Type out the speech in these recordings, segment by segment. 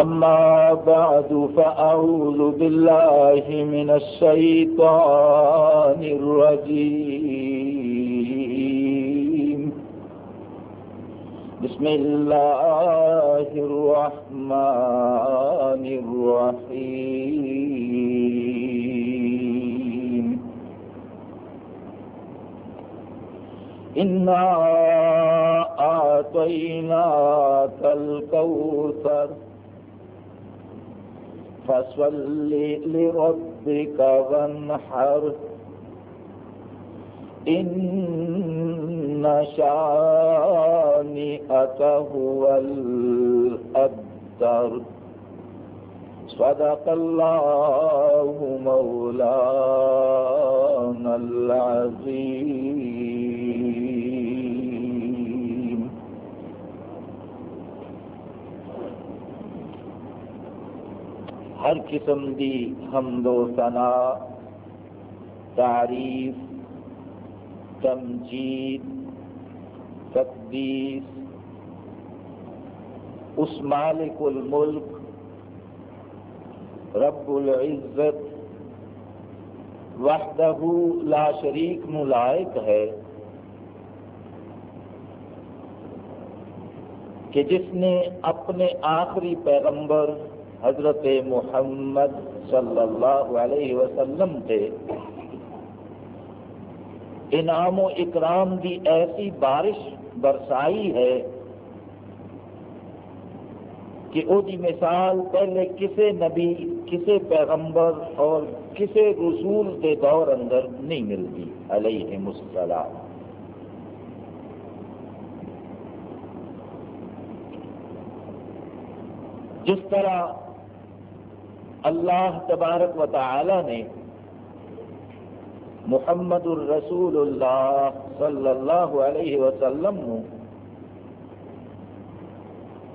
أما بعد فأعوذ بالله من الشيطان الرجيم. بسم الله الرحمن الرحيم. إنا أعطيناك الكوثر فصل لربك وانحر. إن شانئك هو الأبتر. صدق الله مولانا العظيم. ہر قسم دی حمد و ثنا، تعریف، تمجید، تقدیس، اس مالک الملک، رب العزت، وحدہ لا شریک ملائق ہے، کہ جس نے اپنے آخری پیغمبر حضرت محمد صلی اللہ علیہ وسلم تھے انعام و اکرام کی ایسی بارش برسائی ہے کہ وہ مثال پہلے کسے نبی، کسے پیغمبر اور کسے رسول کے دور اندر نہیں ملتی، علیہ السلام۔ جس طرح اللہ تبارک و تعالی نے محمد الرسول اللہ صلی اللہ علیہ وسلم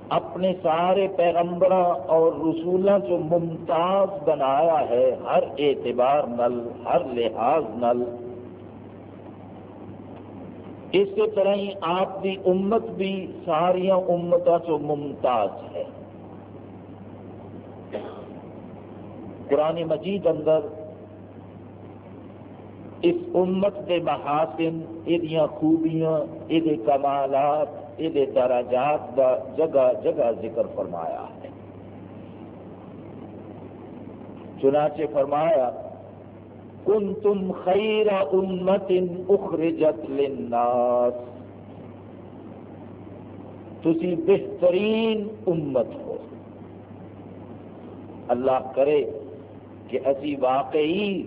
اپنے سارے پیغمبر اور رسولوں جو ممتاز بنایا ہے، ہر اعتبار نل، ہر لحاظ نل۔ اسی طرح ہی آپ کی امت بھی ساریا امتوں چ ممتاز ہے قرآن مجید اندر اس امت کے محاسن یہ خوبیاں یہ کمالات یہ دراجات کا جگہ جگہ ذکر فرمایا ہے۔ چنانچہ فرمایا کن تم خیر امت اخرجت للناس تسی بہترین امت ہو۔ اللہ کرے کہ اسی واقعی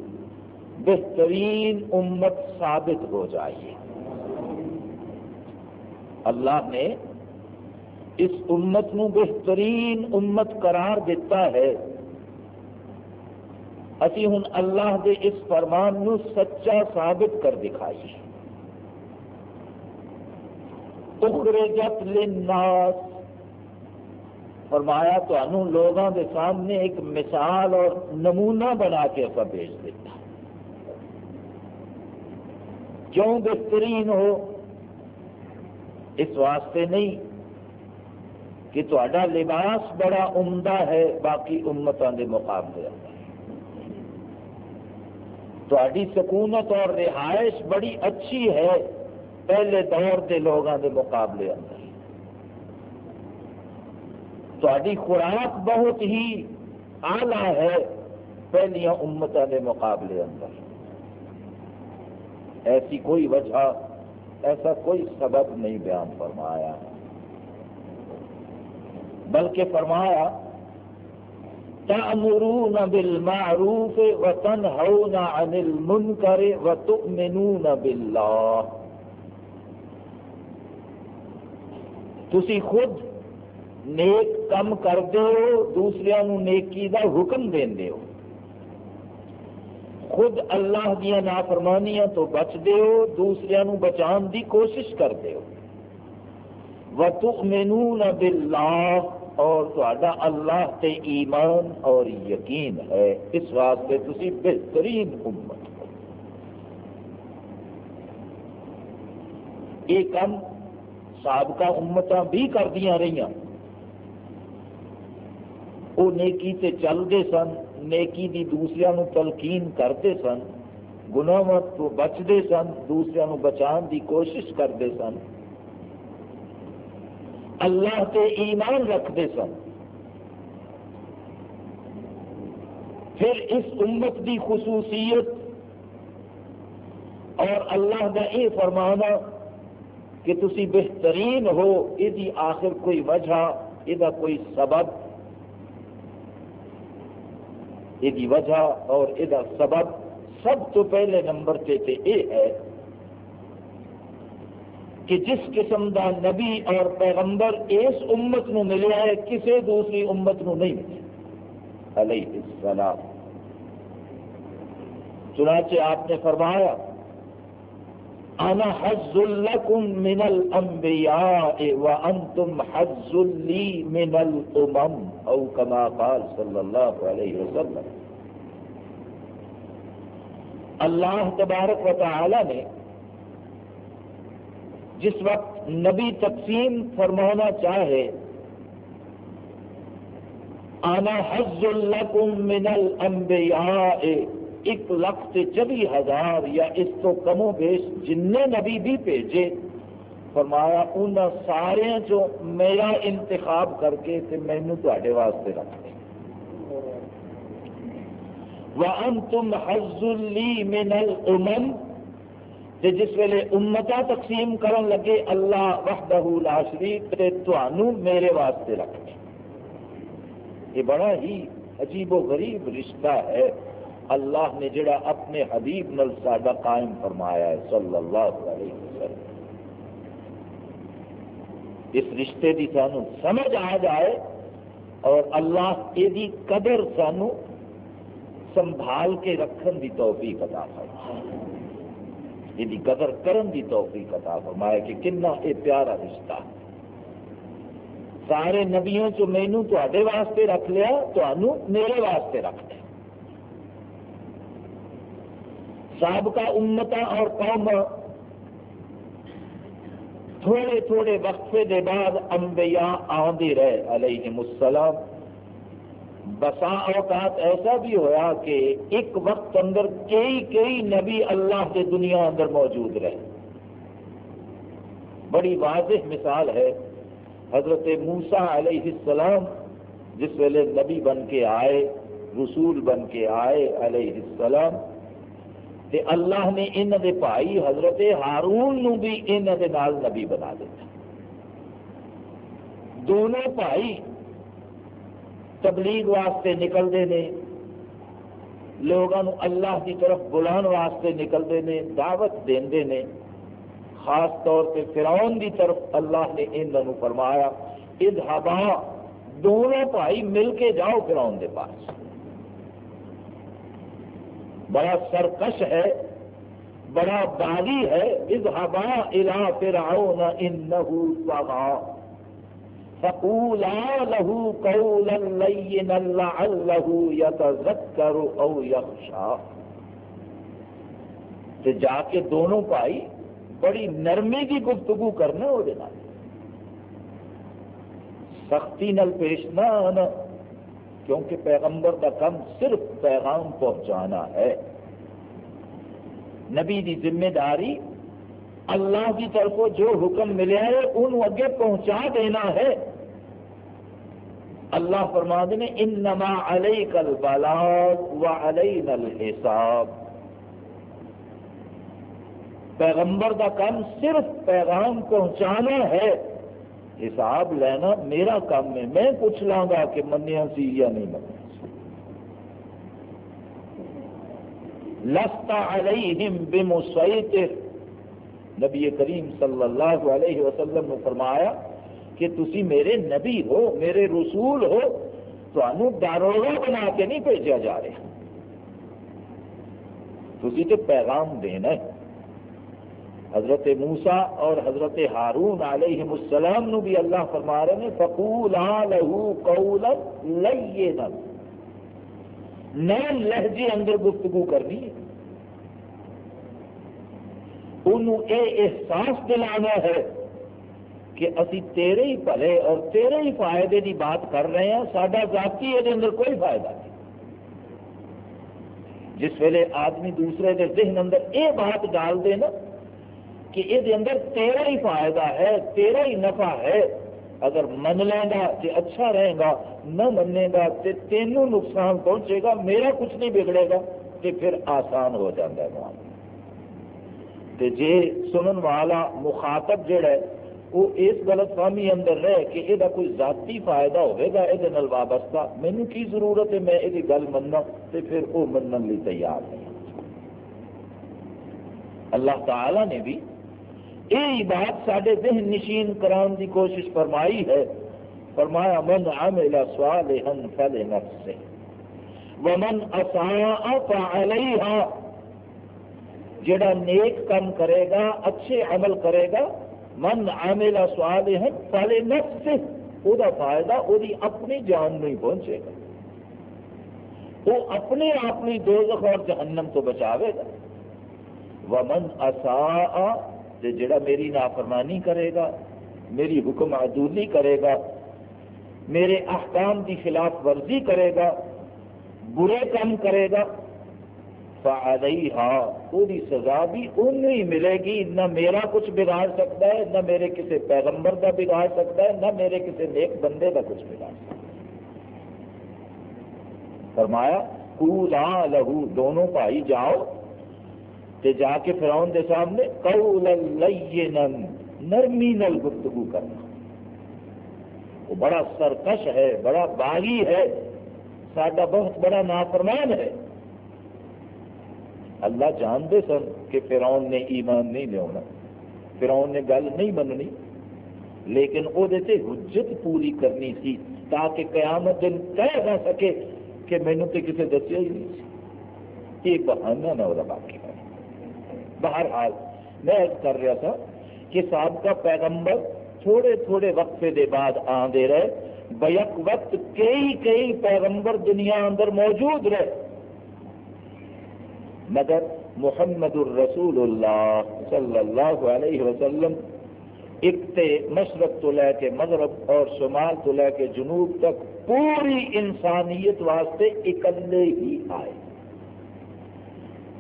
بہترین امت ثابت ہو جائیے اللہ نے اس امت نو بہترین امت قرار دیتا ہے۔ اسی ہن اللہ دے اس فرمان نو سچا ثابت کر دکھائیے اخرجت للناس فرمایا تو لوگوں کے سامنے ایک مثال اور نمونہ بنا کے اصا بھیج دیتا۔ کیوں بہترین ہو؟ اس واسطے نہیں کہ تا لباس بڑا عمدہ ہے، باقی امتوں کے مقابلے۔ تاری سکونت اور رہائش بڑی اچھی ہے، پہلے دور کے لوگوں کے مقابلے۔ اندر تاری خوراک بہت ہی آلہ ہے پہلیا امتوں کے مقابلے اندر۔ ایسی کوئی وجہ، ایسا کوئی سبب نہیں بیان فرمایا۔ بلکہ فرمایا، تأمرون بالمعروف وتنهون عن المنکر وتؤمنون باللہ۔ تسی خود نیک کم کرتے ہو دوسرے نیکی دا حکم دے ہو خود اللہ دیا نافرمانیاں تو بچتے ہو دوسرے بچان دی کوشش کرتے ہو وَتُؤْمِنُونَ بِاللَّهِ اور تھوڑا اللہ تے ایمان اور یقین ہے اس واسطے تسی بہترین امت ہو یہ کم سابقہ امت بھی کردیا رہی وہ نیکی سے چلتے سن، نیکی دی دوسرے تلقین کرتے سن گناوت تو بچتے سن دوسرے بچان دی کوشش کرتے سن۔ اللہ سے ایمان رکھتے سن۔ پھر اس امت دی خصوصیت اور اللہ کا یہ فرمانا کہ تسی بہترین ہو یہ آخر کوئی وجہ یہ کوئی سبب۔ یہ وجہ اور یہ سبب سب تو پہلے نمبر تے تے یہ ہے کہ جس قسم دا نبی اور پیغمبر اس امت نو ملیا ہے کسی دوسری امت نو نہیں ملے علیہ السلام۔ چنانچہ آپ نے فرمایا، انا حز لکم من الانبیاء وانتم حز لی من الامم۔ او کما قال صلی اللہ علیہ وسلم۔ اللہ تبارک و تعالی نے جس وقت نبی تقسیم فرمانا چاہے آنا حز لکم من الانبیاء، ایک لاکھ سے چوبی ہزار یا اس کو کم و بیش جن نبی بھی بھیجے۔ فرمایا ان سارے جو میرا انتخاب کر کے تے مینو تے واسطے رکھ دیں وَأَنْتُمْ حَزُّ لِي مِنَ الْأُمَمْ۔ تے جس ویلے امتا تقسیم کرن لگے، اللہ وحدہ لا شریک تے تانوں میرے واسطے رکھ دیں یہ بڑا ہی عجیب و غریب رشتہ ہے۔ اللہ نے جڑا اپنے حبیب نل ساڈا قائم فرمایا ہے، صلی اللہ علیہ وسلم۔ اس رشتے کی سانو سمجھ آ جائے اور اللہ یہ قدر سانو سنبھال کے رکھن دی توفیق عطا فرمائے۔ یہ قدر کرن دی توفیق عطا فرمائے کہ کنا یہ پیارا رشتہ۔ سارے نبیوں چ مینو تے واسطے رکھ لیا تو میرے واسطے رکھ لیا۔ سابقہ امتا اور قوم تھوڑے تھوڑے وقفے دے بعد انبیاء آدھے رہے علیہ السلام۔ بسا اوقات ایسا بھی ہوا کہ ایک وقت اندر کئی کئی نبی اللہ کے دنیا اندر موجود رہے۔ بڑی واضح مثال ہے حضرت موسا علیہ السلام، جس ویلے نبی بن کے آئے، رسول بن کے آئے علیہ السلام۔ تے اللہ نے ان دے بھائی حضرت ہارون نو بھی ان دے نال نبی بنا دیتا۔ دونوں بھائی تبلیغ واسطے نکلتے ہیں لوگوں اللہ کی طرف بلان واسطے نکلتے ہیں دعوت دے نے۔ خاص طور پہ فرعون کی طرف اللہ نے انہوں فرمایا، اذهبا، دونوں بھائی مل کے جاؤ فرعون دے پاس۔ بڑا سرکش ہے، بڑا باغی ہے۔ اذهبا الى فرعون انه طغى۔ فقولا له قولا لينا لعله يتذكر او يخشى۔ تے جا کے دونوں بھائی بڑی نرمی کی گفتگو کرنا وہ سختی نل پیش نہ آنا۔ کیونکہ پیغمبر کا کم صرف پیغام پہنچانا ہے۔ نبی دی ذمہ داری اللہ کی طرف جو حکم ملے ہے ان اگے پہنچا دینا ہے۔ اللہ فرما دے انما علیہ کل بالاغ و علیہ نل حساب پیغمبر کا کام صرف پیغام پہنچانا ہے۔ حساب لینا میرا کام ہے، میں پوچھ لاں گا کہ منیا سی یا نہیں منیا لستا علیہم بمسیطر۔ نبی کریم صلی اللہ علیہ وسلم نے فرمایا کہ تسی میرے نبی ہو، میرے رسول ہو تو داروغہ بنا کے نہیں بھیجا جا رہا۔ تسی تو پیغام دینا ہے۔ حضرت موسا اور حضرت ہارون علیہ السلام نو بھی اللہ فرما رہے ہیں فکول لہو نین لہجے اندر گفتگو کرنی ہے۔ انہوں اے احساس دلانا ہے کہ اسی تیرے ہی بھلے اور تیرے ہی فائدے کی بات کر رہے ہیں سڈا ذاتی یہ اندر کوئی فائدہ نہیں۔ جس ویلے آدمی دوسرے کے ذہن اندر یہ بات ڈال دے نا کہ یہ اندر تیرا ہی فائدہ ہے، تیرا ہی نفع ہے۔ اگر من لے گا تو اچھا رہے گا، نہ منے گا تو تینوں نقصان پہنچے گا، میرا کچھ نہیں بگڑے گا تو پھر آسان ہو جاتا ہے معاملہ۔ جی سنن والا مخاطب جڑا ہے، وہ اس غلط فہمی اندر رہے کہ یہ کوئی ذاتی فائدہ ہوگا یہ وابستہ مینو کی ضرورت ہے میں یہ گل مننا تو پھر وہ منن لی تیار نہیں۔ اللہ تعالی نے بھی یہ بات سارے ذہن نشین کران کی کوشش فرمائی ہے۔ فرمایا، من عمل صالحا فلنفسه ومن اساء فعليها جڑا نیک کم کرے گا، اچھے عمل کرے گا، من عامل صالحا فلنفسه او دا فائدہ او دی اپنی جان نہیں پہنچے گا۔ وہ اپنے آپ دوزخ اور جہنم تو بچاوے گا۔ ومن اساء تے جڑا میری نافرمانی کرے گا، میری حکم عدولی کرے گا، میرے احکام کی خلاف ورزی کرے گا، برے کام کرے گا ہاں وہ سزا بھی ان ہی ملے گی۔ نہ میرا کچھ بگاڑ سکتا ہے، نہ میرے کسی پیغمبر کا بگاڑ سکتا ہے، نہ میرے کسی نیک بندے کا کچھ بگاڑ سکتا ہے۔ فرمایا کو لہو، دونوں بھائی جاؤ تے جا کے فراؤن دے سامنے قول لینن نرمی نل گفتگو کرنا۔ وہ بڑا سرکش ہے، بڑا باغی ہے سڈا بہت بڑا نافرمان ہے۔ اللہ جانتے سن کہ فرعون نے ایمان نہیں لیا فرعون نے گل نہیں مننی، لیکن وہ حجت پوری کرنی سی تاکہ قیامت دن کہہ نہ سکے کہ مینو تو کسی دسیا ہی نہیں سی۔ یہ بہانہ نہ وہ باقی۔ بہرحال میں کر رہا تھا کہ سابقہ پیغمبر تھوڑے تھوڑے وقفے دے بعد آدھے رہے، بیک وقت کئی کئی پیغمبر دنیا اندر موجود رہے۔ مگر محمد الرسول اللہ صلی اللہ علیہ وسلم ایک تے مشرق تو لے کے مغرب اور شمال تو لے کے جنوب تک پوری انسانیت واسطے اکلے ہی آئے۔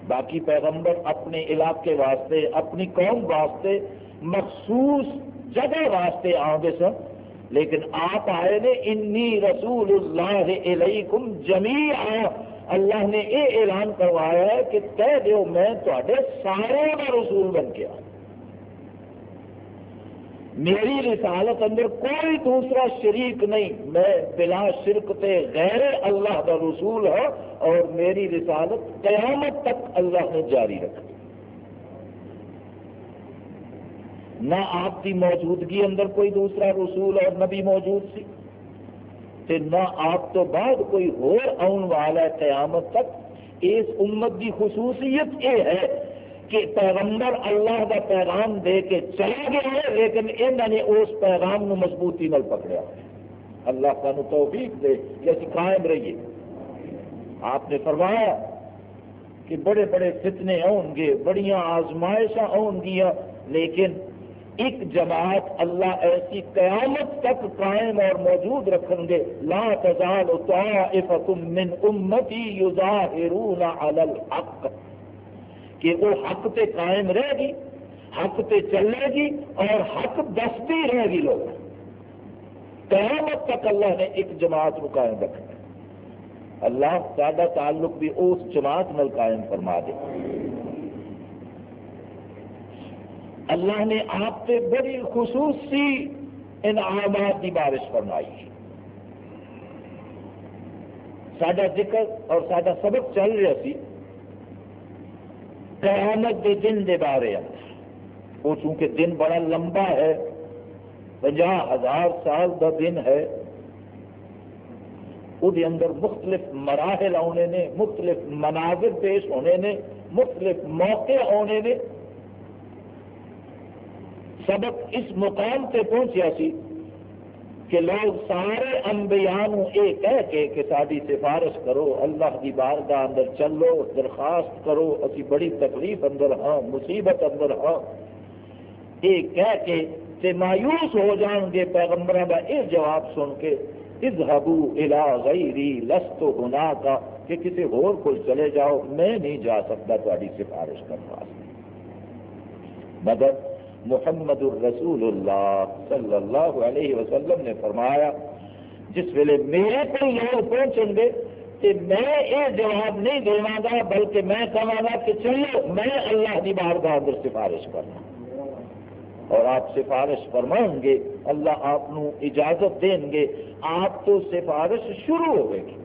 باقی پیغمبر اپنے علاقے واسطے، اپنی قوم واسطے مخصوص جگہ واسطے آگے سن، لیکن آپ آئے نے، انی رسول اللہ علیکم جمی اللہ نے یہ اعلان کروایا ہے کہ کہہ دیو میں تے سارے کا رسول بن کے آؤں۔ میری رسالت اندر کوئی دوسرا شریک نہیں، میں بلا شرک تے غیر اللہ کا رسول ہے اور میری رسالت قیامت تک اللہ نے جاری رکھی نہ آپ کی موجودگی اندر کوئی دوسرا رسول اور نبی موجود سی، تے نہ آپ تو بعد کوئی آن والا ہے قیامت تک۔ اس امت کی خصوصیت یہ ہے کہ پیغمبر اللہ کا پیغام دے کے چلا گیا ہے، لیکن انہوں نے اس پیغام نو مضبوطی نال پکڑیا۔ اللہ سانو توفیق دے کہ اسی قائم رہیے۔ آپ نے فرمایا کہ بڑے بڑے فتنے آن گے، بڑیاں آزمائشاں آن گیا، لیکن ایک جماعت اللہ ایسی قیامت تک قائم اور موجود رکھیں گے۔ لا تزال طائفة من امتی یظاہرون علی الحق۔ کہ وہ حق پہ قائم رہے گی، حق پہ چلے گی اور حق دستی رہے گی لوگ۔ قیامت تک اللہ نے ایک جماعت کو قائم رکھنا اللہ سادہ تعلق بھی اس جماعت میں قائم فرما دے۔ اللہ نے آپ پہ بڑی خصوصی انعامات کی بارش فرمائی۔ سڈا ذکر اور سڈا سبق چل رہا سی۔ قیامت کے دن دے بارے وہ چونکہ دن بڑا لمبا ہے پنجا ہزار سال کا دن ہے۔ وہ اندر مختلف مراحل آنے نے، مختلف مناظر پیش ہونے نے، مختلف موقع آنے نے۔ سبق اس مقام سے پہنچیا سی۔ کہ لوگ سارے انبیاء یہ کہہ کے کہ ساری سفارش کرو، اللہ کی بارگاہ اندر چلو، درخواست کرو، اسی بڑی تکلیف اندر ہاں مصیبت اندر ہاں۔ یہ کہہ کے تے مایوس ہو جان گے پیغمبر کا یہ جواب سن کے، اذهبوا الى غیری لست ہونا کا کہ کسی اور کو چلے جاؤ، میں نہیں جا سکتا تاری سفارش کرنے واسطے۔ مگر محمد الرسول اللہ صلی اللہ علیہ وسلم نے فرمایا، جس ویلے میرے کو لوگ پہنچیں گے کہ میں یہ جواب نہیں دوا گا، بلکہ میں کہا گا کہ چلو، میں اللہ کی بار بہادر سفارش کرنا۔ اور آپ سفارش فرمائیں گے، اللہ آپ اجازت دیں گے، آپ تو سفارش شروع ہوئے گی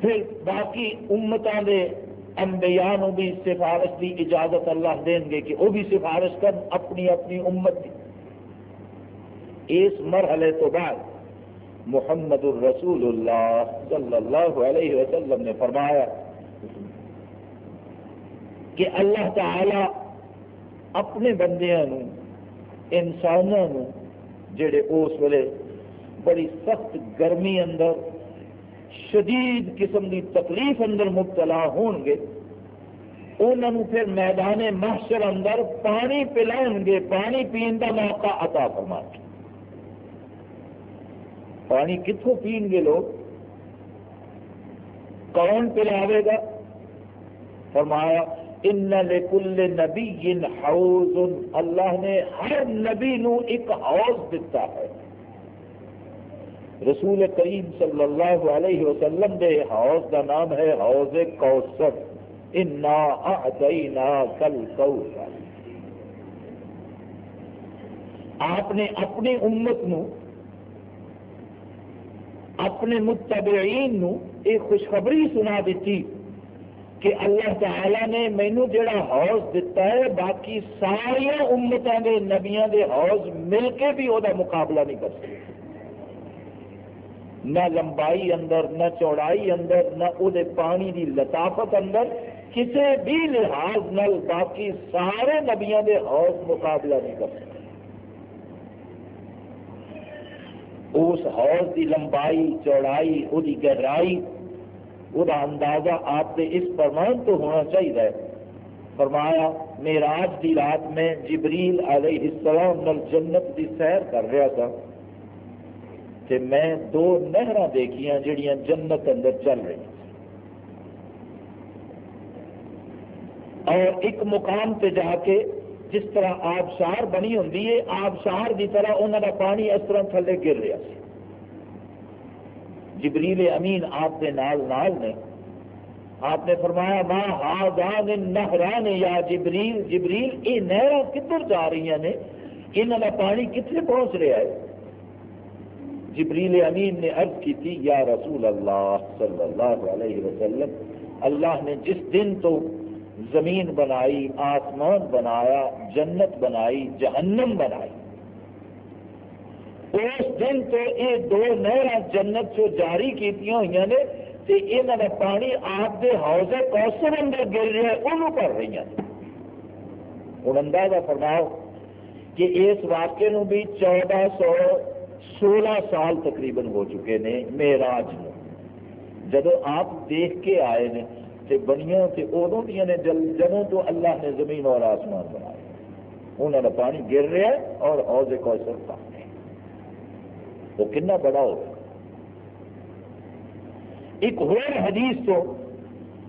پھر باقی امتوں کے انبیاء نو بھی سفارش کی اجازت اللہ دیں گے کہ وہ بھی سفارش کر اپنی اپنی امت کی اس مرحلے تو بعد محمد الرسول اللہ صلی اللہ علیہ وسلم نے فرمایا کہ اللہ تعالی اپنے بندیاں نو انسانوں جڑے اس ویلے بڑی سخت گرمی اندر شدید قسم کی تکلیف اندر مبتلا ہون گے۔ انہوں پھر میدان محشر اندر پانی پلان گے، پانی پین کا موقع عطا فرما گے۔ پانی کتوں پین گے لوگ؟ کون پلاوے گا؟ فرمایا، ان لکل نبی حوض، اللہ نے ہر نبی نو ایک حوض دیتا ہے۔ رسول کریم صلی اللہ علیہ وسلم دے، حوض کا نام ہے حوض کوثر. انا اعطینا کل کوثر آپ نے اپنی امت نو، اپنے متبعین نو ایک خوشخبری سنا دیتی کہ اللہ تعالی نے مینو جڑا حوض دیتا ہے، باقی ساریا امتوں کے نبیاں دے حوض مل کے بھی وہ مقابلہ نہیں کر سکتے۔ نہ لمبائی اندر، نہ چوڑائی اندر، نہ وہ پانی دی لطافت اندر کسی بھی لحاظ نل باقی سارے نبیاں دے حوض مقابلہ نہیں کر سکتے۔ اس حوض دی لمبائی، چوڑائی وہ گہرائی وہ اندازہ آپ کے اس فرمان تو ہونا چاہیے۔ فرمایا میراج دی رات میں جبریل علیہ السلام نل جنت دی سیر کر رہا تھا۔ کہ میں دو نہر دیکھیاں جڑیاں جنت اندر چل رہی اور ایک مقام پہ جا کے جس طرح آبشار بنی ہوں آبشار کی طرح انہوں کا پانی اس طرح تھلے گر رہا سی جبریل امین آپ کے نال نال نے، آپ نے فرمایا ماں ہاضان نہران یا جبریل؟ جبریل، یہ نہر کدھر جا رہی ہیں؟ انہوں کا پانی کتنے پہنچ رہا ہے؟ جبریل امین نے عرض کی تھی، یا رسول اللہ صلی اللہ علیہ وسلم، اللہ نے جس دن تو زمین بنائی، آسمان بنایا، جنت بنائی، جہنم بنائی، اس دن تو یہ دو نہر جنت جو جاری کی ہوئی نے یہاں کا پانی آپ کے حوضے کوسر اندر گر رہا ہے وہ کر رہی ہیں ہوں اندازہ فرماؤ کہ اس واقعے بھی چودہ سو سولہ سال تقریباً ہو چکے نے میراج میں جب آپ دیکھ کے آئے نے تے بنیا تے ادو دیا نے جل جدوں تو اللہ نے زمین اور آسمان بنایا انہوں نے پانی گر رہا ہے اور حوض کوثر پانی وہ کنا بڑا ہو ایک اور حدیث تو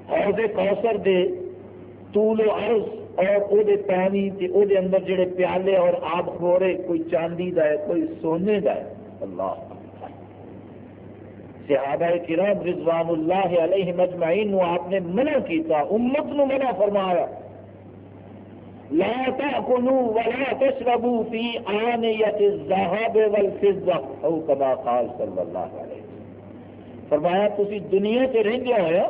حوض کوثر دے طول و عرض اور وہ پانی وہ اندر جڑے پیالے اور آب خورے، کوئی چاندی دا ہے، کوئی سونے دا ہے۔ اللہ۔ صحابہ کرام رضوان اللہ علیہ مجمعین نو آپ نے منع کیتا، امت نو منع فرمایا۔ لا تأكلوا ولا تشربوا في آنية الذهب والفضة، او كما قال صلی اللہ علیہ وسلم۔ فرمایا، تسی دنیا تے رہندے ہویا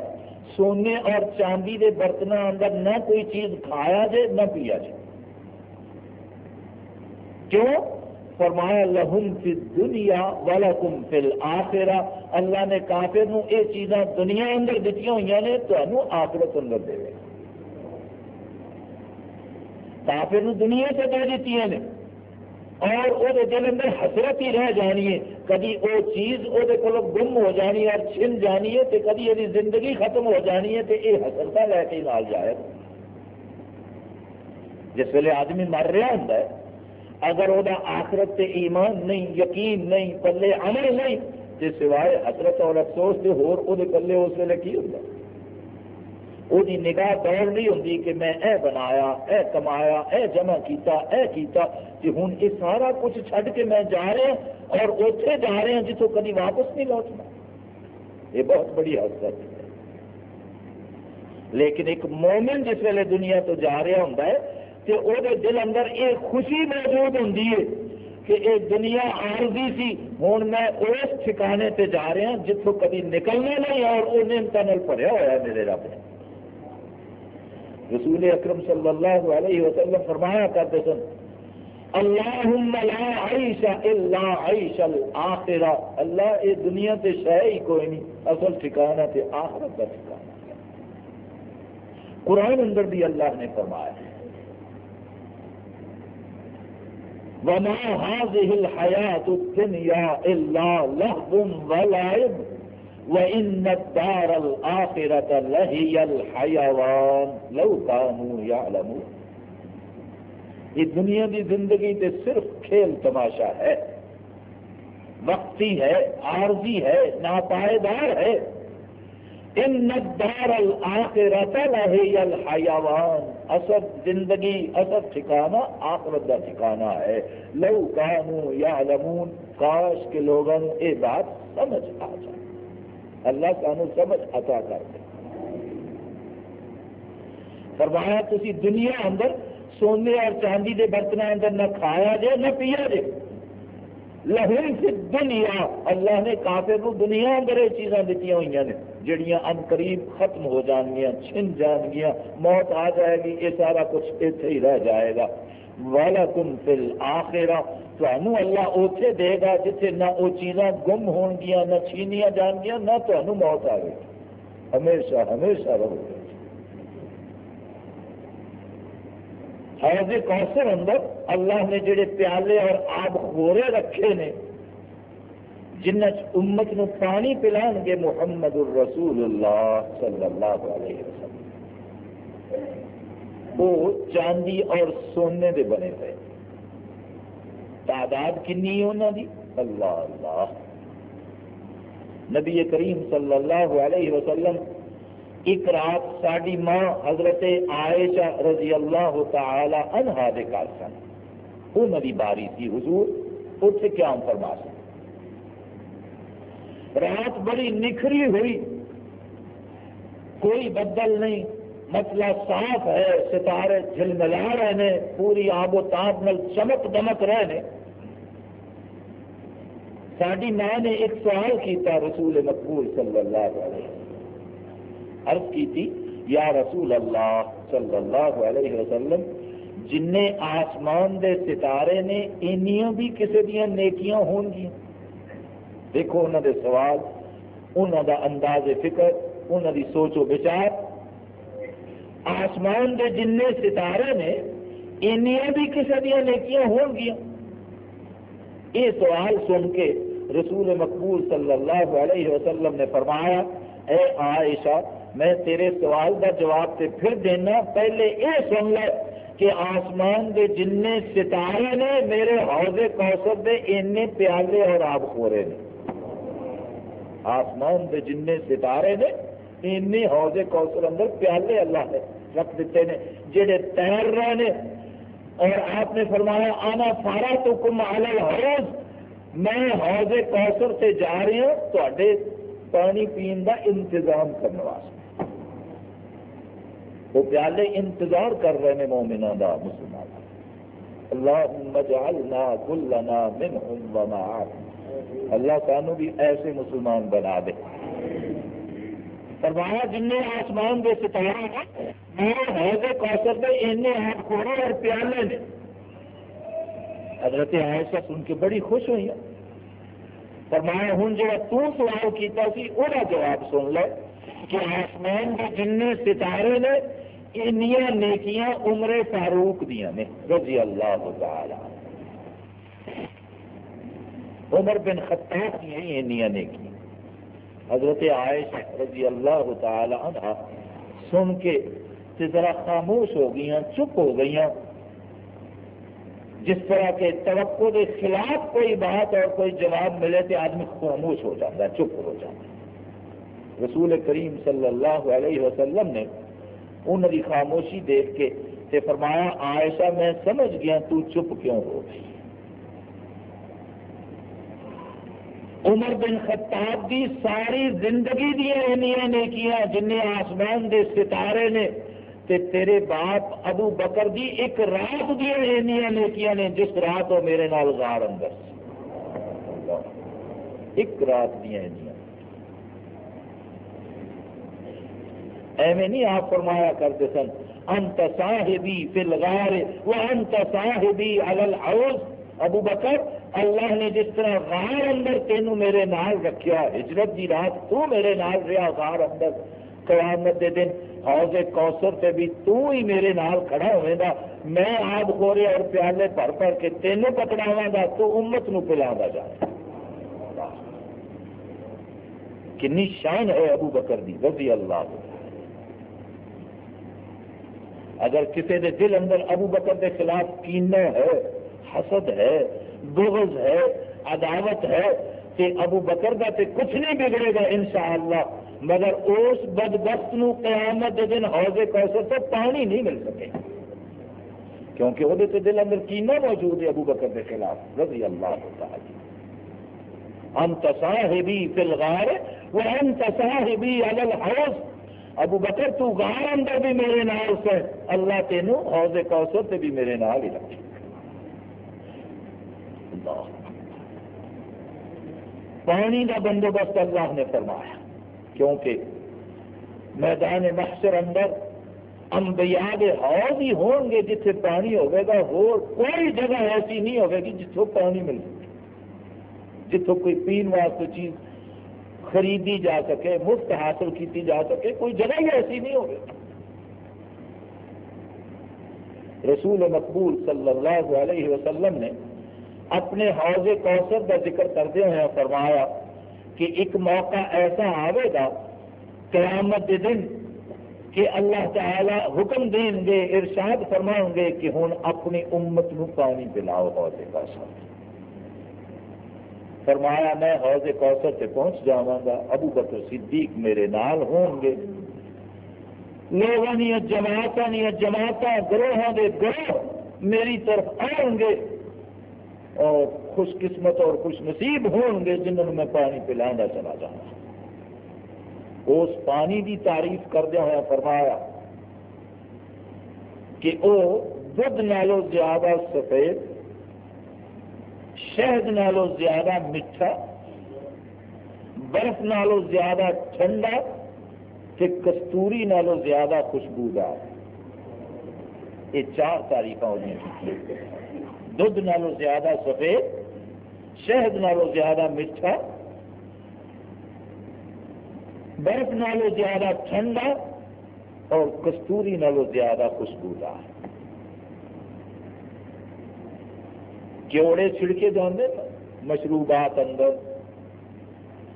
سونے اور چاندی کے برتن اندر نہ کوئی چیز کھایا جائے، نہ پیا جائے۔ کیوں؟ فرمایا، لہم فی دنیا والا کم فل آخرا اللہ نے کافر نو یہ چیزاں دنیا اندر دیتی ہوئی نے تو آخرت اندر دے کافر نو دنیا سے دے دیتی ہیں اور وہ دل اندر حسرت ہی رہ جانی ہے۔ کدی وہ چیز وہ گم ہو جانی ہے، چھن جانی ہے تو کدی یہ زندگی ختم ہو جانی ہے تو یہ حسرت لے کے نال جائے۔ جس ویلے آدمی مر رہا ہوں اگر وہ آخرت تے ایمان نہیں، یقین نہیں، پلے عمل نہیں تو سوائے حسرت اور افسوس سے ہور وہ پلے اس ویلے کی ہوتا وہ نگاہ دوڑ نہیں ہوتی کہ میں اے بنایا اے کمایا اے جمع کیتا اے کیتا کہ ہوں یہ سارا کچھ چھڈ کے میں جا رہا اور اتنے جا رہے ہیں جتوں کدی واپس نہیں لوٹنا یہ بہت بڑی حسرت ہے لیکن ایک مومن جس ویلے دنیا تو جا رہا ہوں تو وہ دل اندر یہ خوشی موجود ہوں کہ یہ دنیا آرزی سی ہوں میں اس ٹھکانے سے جا رہا جتوں کبھی نکلنا نہیں اور وہ نعمتوں پڑیا ہوا ہے میرے رب نے رسول اکرم صلی اللہ علیہ وسلم فرمایا کرتے سن، اللہم لا عیش الا عیش الاخرہ، اللہ یہ دنیا تے شہ ہی کوئی نہیں، اصل ٹھکانہ تے آخرت کا ٹھکانہ قرآن اندر بھی اللہ نے فرمایا وما هذه الحياة الدنيا إلا لهو ولعب۔ وإن الدار الآخرة لهي الحيوان لو كانوا يعلمون۔ یہ دنیا کی زندگی تے صرف کھیل تماشا ہے۔ وقتی ہے، عارضی ہے، ناپائیدار ہے۔ ان الدار الاخرت لہی الحیوان اصل زندگی اصل ٹھکانا آخرت کا ٹھکانا ہے۔ لو کانو یعلمون کاش کے لوگوں یہ بات سمجھ آ جائے۔ اللہ سانو سمجھ عطا کر دے۔ فرمایا تھی دنیا اندر سونے اور چاندی کے برتن اندر نہ کھایا جائے، نہ پیا جائے۔ لہن سے دنیا اللہ نے کافر کو دنیا اندر یہ چیزاں دیتی ہوئی نے، جڑیاں ان قریب ختم ہو جان گیا چھن جان گیا موت آ جائے گی، یہ سارا کچھ اتنے ہی رہ جائے گا۔ والا کم فل آخرا تمہوں اللہ اوتے دے گا جتنے نہ وہ چیزاں گم ہون گیا نہ چھینیا جان گیا نہ تمہوں موت آئے گی ہمیشہ ہمیشہ رہو گے حوض کوثر اندر اللہ نے جڑے پیالے اور آب خورے رکھے نے جن امت نو پانی پلان گے محمد الرسول اللہ صلی اللہ علیہ وسلم وہ چاندی اور سونے دے بنے ہوئے تعداد کنی انہوں دی اللہ اللہ۔ نبی کریم صلی اللہ علیہ وسلم، ایک رات ساری ماں حضرت عائشہ رضی اللہ تعالی عنہا دے گھر سن۔ انہوں کی باری تھی، حضور اتنے کیا فرما سکتے رات بڑی نکھری ہوئی۔ کوئی بدل نہیں، مسئلہ صاف ہے، ستارے جھلملا رہے ہیں، پوری آب و تاب نل چمک دمک رہے ہیں۔ ساری ماں نے ایک سوال کیتا رسول مقبول صلی اللہ علیہ وسلم۔ عرض کیتی، یا رسول اللہ صلی اللہ علیہ وسلم، جن آسمان دے ستارے نے انیاں بھی کسی دیا نیکیاں ہون گیا دیکھو انہوں دے سوال انہوں دا انداز فکر انہوں دی سوچ و بچار۔ آسمان دے جن ستارے نے انیاں بھی کسی دیا نیکیاں ہون گیا یہ سوال سن کے رسول مقبول صلی اللہ علیہ وسلم نے فرمایا، اے عائشہ، میں تیرے سوال کا جواب تے پھر دینا، پہلے یہ سن لے کہ آسمان دے جن ستارے نے میرے حوضے کوثر دے اینے پیالے اور آب خورے نے۔ آسمان دے جن ستارے نے اینے حوضے کوثر اندر پیالے اللہ نے رکھ دیتے ہیں جہے تیر رہے ہیں اور آپ نے فرمایا، آنا سارا تو کم حوض میں حوض کوثر سے جا رہی ہوں تے پانی پین کا انتظام کرنے واسطے۔ وہ پیالے انتظار کر رہے ہیں مومنا دا مسلمان اللہ کلنا منہم ومعاہم اللہ سانو بھی ایسے مسلمان بنا دے۔ فرمایا جن آسمان کے ستارے میرے حوض کوثر دے اینے ہاتھ کھوڑے اور پیالے نے۔ حضرت عائشہ سن کے بڑی خوش ہوئی ہیں۔ فرمایا ہوں جا سوال کیتا سی وہ جواب سن لے کہ آسمان کے جن ستارے نے انیاں نیکیاں عمر فاروق دیا نے، رضی اللہ تعالی عمر بن خطاب دیا انیاں نیکیاں۔ حضرت عائشہ رضی اللہ تعالی عنہ سن کے ذرا خاموش ہو گئی چپ ہو گئی جس طرح کے توقع کے خلاف کوئی بات اور کوئی جواب ملے تو آدمی خاموش ہو جاتا ہے، چپ ہو جاتا ہے۔ رسول کریم صلی اللہ علیہ وسلم نے انہوں کی خاموشی دیکھ کے تے فرمایا، عائشہ، میں سمجھ گیا تو چپ کیوں ہو گئی؟ عمر بن خطاب دی ساری زندگی دیا نیکیاں جن آسمان دے ستارے نے تے تیرے باپ ابو بکر دی ایک رات دیا نیکیاں نے جس رات وہ میرے نال غار اندر ایک رات دیا ایویں نہیں آپ فرمایا کرتے سن، انت صاحبی فی الغار و انت صاحبی علی العوض ابو بکر، اللہ نے جس طرح غار اندر تینوں میرے نال رکھیا، ہجرت دی رات تو میرے نال رہا غار اندر۔ قیامت دے دن حوض کوثر تے بھی تو ہی میرے نال کھڑا ہوئے گا۔ میں آب خورے اور پیالے بھر بھر کے تینوں پکڑاوا گا، تو امت نو پلا جا کنی شان ہے ابو بکر دی، رضی اللہ اگر کسی دے دل اندر ابو بکر دے خلاف کینا ہے، حسد ہے، بغض ہے، عداوت ہے کہ ابو بکر کا تو کچھ نہیں بگڑے گا انشاءاللہ۔ مگر اس بدبخت نو قیامت دے دن حوض کوثر تو پانی نہیں مل سکے۔ کیونکہ وہ دل اندر کینا موجود ہے ابو بکر کے خلاف، رضی اللہ تعالی۔ ہم تصاحبی فی الغار وہ ہم تصاحبی علی الحوض۔ ابو بکر، تو غار اندر بھی میرے نال سے۔ اللہ تینوں حوض کوثر تے بھی میرے نال ہی رکھے۔ اللہ۔ پانی کا بندوبست اللہ نے فرمایا۔ کیونکہ میدان محشر اندر انبیاء کے حوض ہی ہون گے جتھے پانی ہوئے گا، اور کوئی جگہ ایسی نہیں ہوئے گی جتوں پانی مل سکے۔ جتوں کوئی پین واسطے چیز خریدی جا سکے، مفت حاصل کی جا سکے، کوئی جگہ ہی ایسی نہیں ہوگی رسول مقبول صلی اللہ علیہ وسلم نے اپنے حوض کوثر کا ذکر کرتے ہوئے فرمایا کہ ایک موقع ایسا آئے گا قیامت کے دن کہ اللہ تعالی حکم دیں گے، ارشاد فرماؤں گے کہ ہوں اپنی امت نو پانی پلاؤ حوض کوثر فرمایا، میں حوض کوثر سے پہنچ جاگا ابو بکر صدیق میرے نال ہون گے۔ لوگوں جماعت جماعت گروہوں کے گروہ میری طرف آؤ گے اور خوش قسمت اور خوش نصیب ہون گے جنہوں میں پانی پلا چلا جاؤں اس پانی کی تعریف کردیا ہوا فرمایا کہ وہ دھد نالوں زیادہ سفید، شہد نالو زیادہ میٹھا، برف نالو زیادہ ٹھنڈا کہ کستوری نالو زیادہ خوشبودار۔ یہ چار تاریخ دھد نالو زیادہ سفید شہد نالو زیادہ میٹھا برف نالو زیادہ ٹھنڈا اور کستوری نالو زیادہ خوشبودار کیوڑے چھڑکے جانے مشروبات اندر،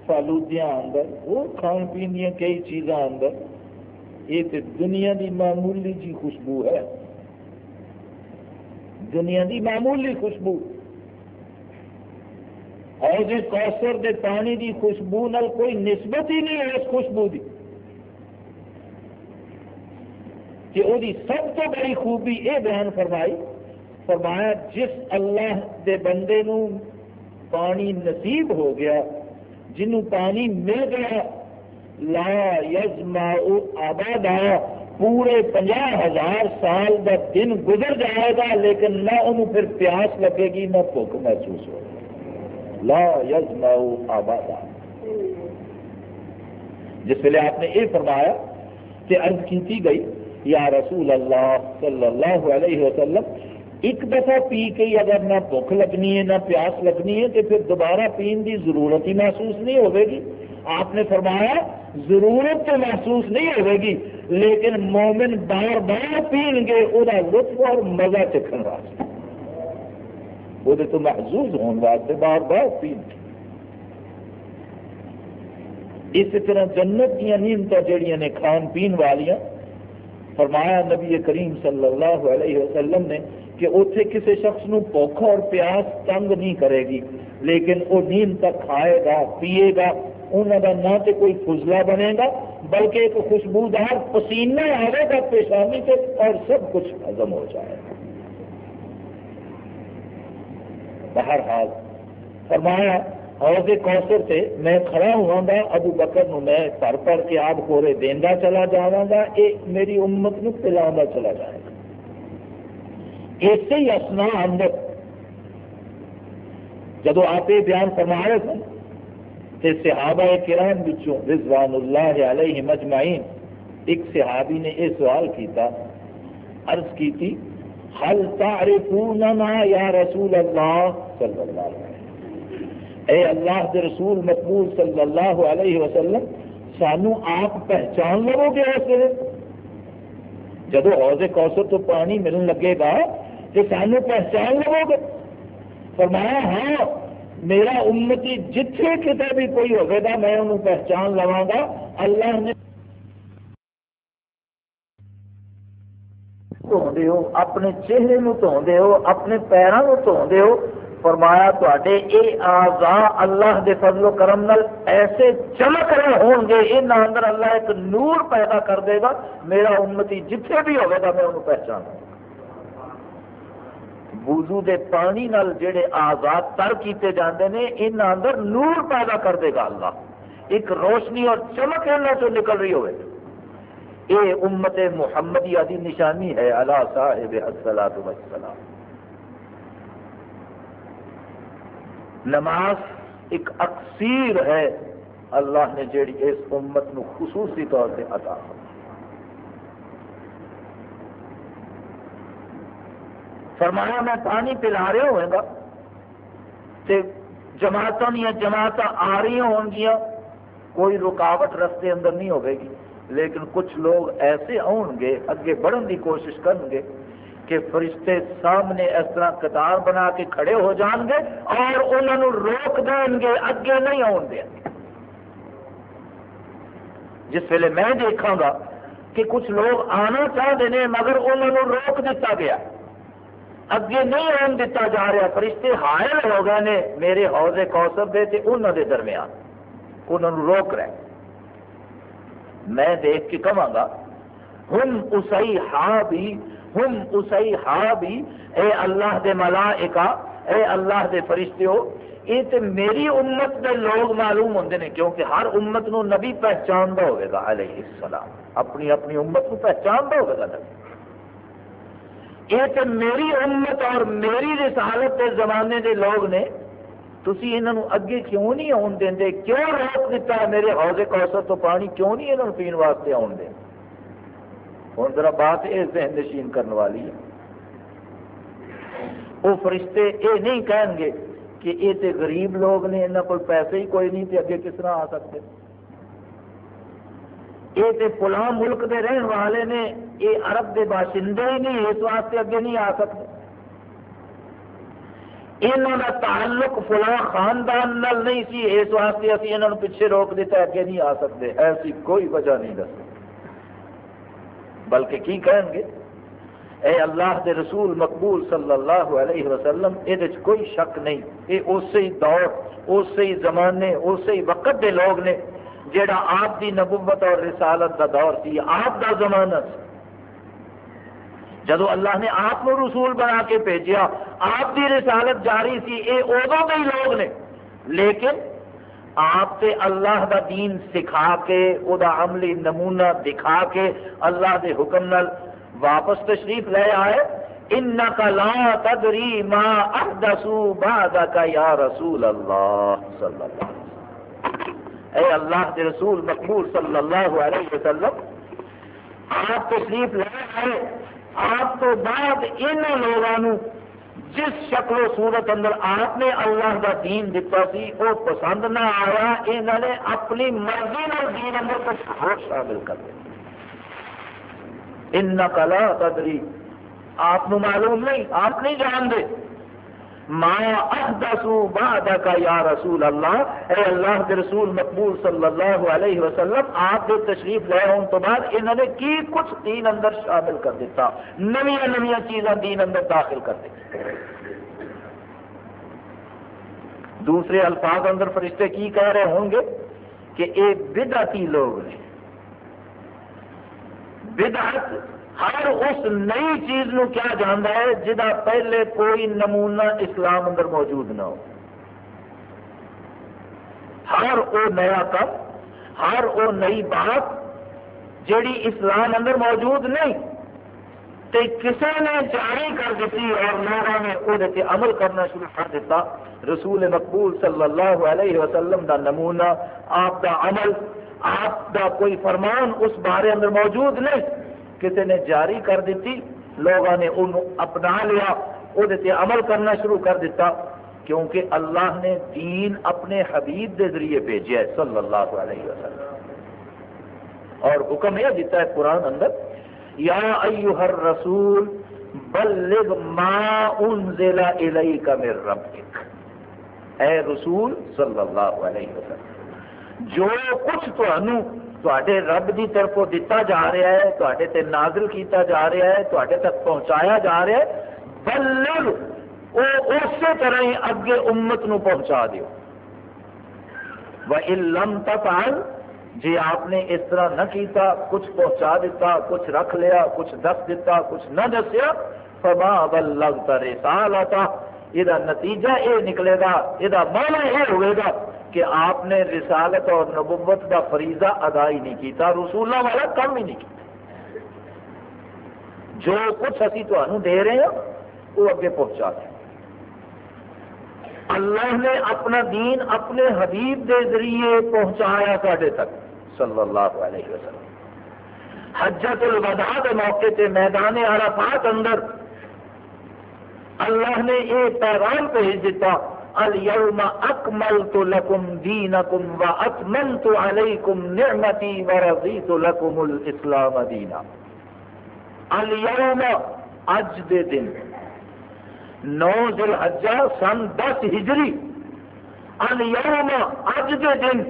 فالودیاں اندر، وہ کھان پین دیا کئی چیزاں اندر۔ یہ تو دنیا دی معمولی جی خوشبو ہے۔ دنیا دی معمولی خوشبو۔ اور جی کوثر دے پانی دی خوشبو نال کوئی نسبت ہی نہیں ہے اس خوشبو دی، کہ وہ سب تو بڑی خوبی یہ بیان فرمائی، فرمایا جس اللہ دے بندے نو پانی نصیب ہو گیا، جنوں پانی مل گیا، لا یزما آبادا پورے پناہ ہزار سال کا دن گزر جائے گا، لیکن نہ انہوں پھر پیاس لگے گی، نہ بھوک محسوس ہوگی۔ لا یزما آبادا جس ویلے آپ نے یہ فرمایا کہ عرض کی گئی، یا رسول اللہ صلی اللہ علیہ وسلم، ایک دفعہ پی کے ہی اگر نہ بھوک لگنی ہے، نہ پیاس لگنی ہے، تو پھر دوبارہ پین کی ضرورت ہی محسوس نہیں ہوے گی۔ آپ نے فرمایا، ضرورت تو محسوس نہیں ہوے گی، لیکن مومن بار بار پین گے وہ لطف اور مزہ چکھن واسطے۔ وہ تو محسوس ہونے واسطے بار بار پین گے اس طرح جنت دیا نیمت جہیا نے کھان پین والیاں، فرمایا نبی کریم صلی اللہ علیہ وسلم نے کہ اتنے کسی شخص نو بوکھا اور پیاس تنگ نہیں کرے گی، لیکن وہ نیند تک کھائے گا، پیے گا۔ انہوں کا نہ تو کوئی فضلہ بنے گا، بلکہ ایک خوشبودار پسینہ آئے گا، پیشانی سے اور سب کچھ ہزم ہو جائے گا۔ بہرحال فرمایا، حوض کوثر سے میں کھڑا ہوا گا ابو بکر نو میں پڑھ پڑھ کے آب کورے دینا چلا جاواں گا یہ میری امت نو پلا چلا جائے۔ گا اسی ہی اسنا اندر جب آپ یہ بیان فرما رہے سن تو صحابہ کرام بچوں رضوان اللہ علیہ مجمعین ایک صحابی نے یہ سوال کیتا، عرض کی تھی حل تعرفوننا یا رسول اللہ صلی اللہ علیہ وسلم. اے اللہ دے رسول مقبول صلی اللہ علیہ وسلم، سانو آپ پہچان لو گے ایسے جب حوض کوثر تو پانی ملن لگے گا، تو سانو پہچان لو گے فرمایا ہاں میرا امتی جتھے کتنے بھی کوئی ہوگا میں انہوں پہچان لوا گا۔ اللہ نے دھوندے ہو اپنے چہرے نو دھوندے ہو اپنے پیروں نو دھوندے ہو فرمایا تے یہ آزا اللہ دے فضل و کرم نل ایسے چمک رہے ہون گے ان اندر اللہ ایک نور پیدا کر دے گا میرا امتی جتھے بھی ہوگا میں انہوں پہچان وضو دے پانی نال جڑے آزاد تر کیتے جاندے نے ان اندر نور پیدا کر دے گا اللہ ایک روشنی اور چمک انہوں سے نکل رہی ہوئے یہ امت محمدیہ دی نشانی ہے اللہ صاحب السلام نماز ایک اکثیر ہے۔ اللہ نے جیڑی اس امت نو خصوصی طور سے عطا فرمایا میں پانی پلا رہے ہوئے گا تے جماعتوں یا جماعت آ رہی ہون گیا کوئی رکاوٹ رستے اندر نہیں ہوئے گی لیکن کچھ لوگ ایسے آن گے، اگے بڑھن کی کوشش کریں گے کہ فرشتے سامنے اس طرح قطار بنا کے کھڑے ہو جان گے اور انہوں روک دیں گے، اگے نہیں آن دیں گے۔ جس ویلے میں دیکھا گا کہ کچھ لوگ آنا چاہتے ہیں مگر انہوں نے روک دیتا گیا۔ اگے نہیں آن دیتا جا رہا، فرشتے حائل ہو گئے نے، میرے حوضے کوثر دے تے انہوں دے درمیان۔ انہوں نے روک رہے۔ میں دیکھ کے کہاں گا، ہم اسی ہا بھی ہم اسی ہا بھی اے اللہ دے ملائکہ، اے اللہ دے فرشتے ہو یہ تو میری امت دے لوگ معلوم ہوندے نے، کیونکہ ہر امت نو نبی پہچاندا ہوئے گا، علیہ السلام۔ اپنی اپنی امت کو پہچاندا ہوئے گا نبی۔ یہ تو میری امت اور میری رسالت کے زمانے دے لوگ نے تھی یہاں اگے کیوں نہیں آن دیں کیوں روک دیتا ہے میرے حوضے کوثر تو پانی کیوں نہیں یہاں پین واسطے آن دیں ہوں ذرا بات یہ ذہن نشین کرنے والی ہے۔ وہ فرشتے یہ نہیں کہیں گے کہ یہ تو غریب لوگ نے یہاں کو پیسے ہی کوئی نہیں تو اگے کس طرح آ سکتے؟ یہ تو فلاں ملک کے رہن والے نے یہ عرب کے باشندے ہی نہیں، اس واسطے اگے نہیں آ سکتے۔ یہاں کا تعلق فلاں خاندان نل نہیں سی، اس واسطے ابھی یہاں پیچھے روک دیتا اگے نہیں آ سکتے۔ ایسی کوئی وجہ نہیں دس بلکہ کی کہیں گے؟ اے اللہ دے رسول مقبول صلی اللہ علیہ وسلم یہ کوئی شک نہیں۔ یہ اسی دور، اسی زمانے، اسی وقت دے لوگ نے جڑا آپ دی نبوت اور رسالت دا دور سی، آپ دا زمانہ سی۔ جدو اللہ نے آپ کو رسول بنا کے بھیجا آپ کی رسالت جاری سی یہ ادو کے لوگ نے۔ لیکن آپ سے اللہ دا دین سکھا کے وہ عملی نمونہ دکھا کے اللہ دے حکم نال واپس تشریف لے آئے۔ ان لا تدری ما احدثو بعد یا رسول اللہ صلی اللہ علیہ وسلم۔ اے اللہ دے رسول مقبول صلی اللہ علیہ وسلم، آپ تشریف لے آئے۔ آپ تو بعد ان لوگوں جس شکل و صورت اندر آپ نے اللہ کا دین دتا سی، وہ پسند نہ آیا، انہوں نے اپنی مرضی نال دین اندر کچھ اور شامل کر دیا۔ ان کلا قدری آپ معلوم نہیں، آپ نہیں جانتے۔ بعد کا یا رسول اللہ اے اللہ کے رسول مقبول صلی اللہ علیہ وسلم، آپ کے تشریف لے ہونے تو بعد انہوں نے کی کچھ دین اندر شامل کر دیتا، نویاں نویاں چیزاں دین اندر داخل کر دی دوسرے الفاظ اندر فرشتے کی کہہ رہے ہوں گے کہ یہ بدعتی لوگ نے، بدعت ہر اس نئی چیز نو کیا جانا ہے جہاں پہلے کوئی نمونہ اسلام اندر موجود نہ ہو۔ ہر وہ نیا کم، ہر وہ نئی بات جیڑی اسلام اندر موجود نہیں۔ تے کسی نے جاری کر دیتی اور لوگوں نے وہ عمل کرنا شروع کر دیتا رسول مقبول صلی اللہ علیہ وسلم دا نمونہ، آپ دا عمل، آپ دا کوئی فرمان اس بارے اندر موجود نہیں۔ کسی نے جاری کر دیتی لوگوں نے انہوں اپنا لیا وہ عمل کرنا شروع کر دیتا، کیونکہ اللہ نے دین اپنے حبیب کے ذریعے بھیجا ہے، صلی اللہ علیہ وسلم۔ اور حکم یہ دیتا ہے قرآن اندر، یا ایوہ الرسول، بلغ ما انزل الیک من ربک۔ اے رسول، صلی اللہ علیہ وسلم، جو کچھ تو انو تے رب کی طرف دتا جا رہا ہے تے نازل کیتا جا رہا ہے تے تک پہنچایا جا رہا ہے۔ بلغ وہ اسی طرح ہی اگے امت نو پہنچا دیو۔ وَإِلَّمْ تَفْعَلْ جی آپ نے اس طرح نہ کیتا، کچھ پہنچا دیتا کچھ رکھ لیا، کچھ دس دیتا کچھ نہ دسیا، فما بلغت رسالتا یہ نتیجہ یہ نکلے گا یہ مانا یہ ہوئے گا۔ کہ آپ نے رسالت اور نبوت کا فریضہ ادا ہی نہیں کیتا رسولہ والا کم ہی نہیں کیتا۔ جو کچھ اسی تمہیں دے رہے ہیں، وہ اگے پہنچا دیں۔ اللہ نے اپنا دین اپنے حبیب کے ذریعے پہنچایا سارے تک، صلی اللہ علیہ وسلم۔ حجت الوداع کے موقع سے میدان عرفات اندر اللہ نے یہ پیغام بھیج دیتا۔ اليوم اکملت لکم دینکم و اتمنت علیکم نعمتی و رضیت لکم الاسلام دینا اليوم اج دے دن. نو ذل حجہ سن دس ہجری. اليوم اج دے دن.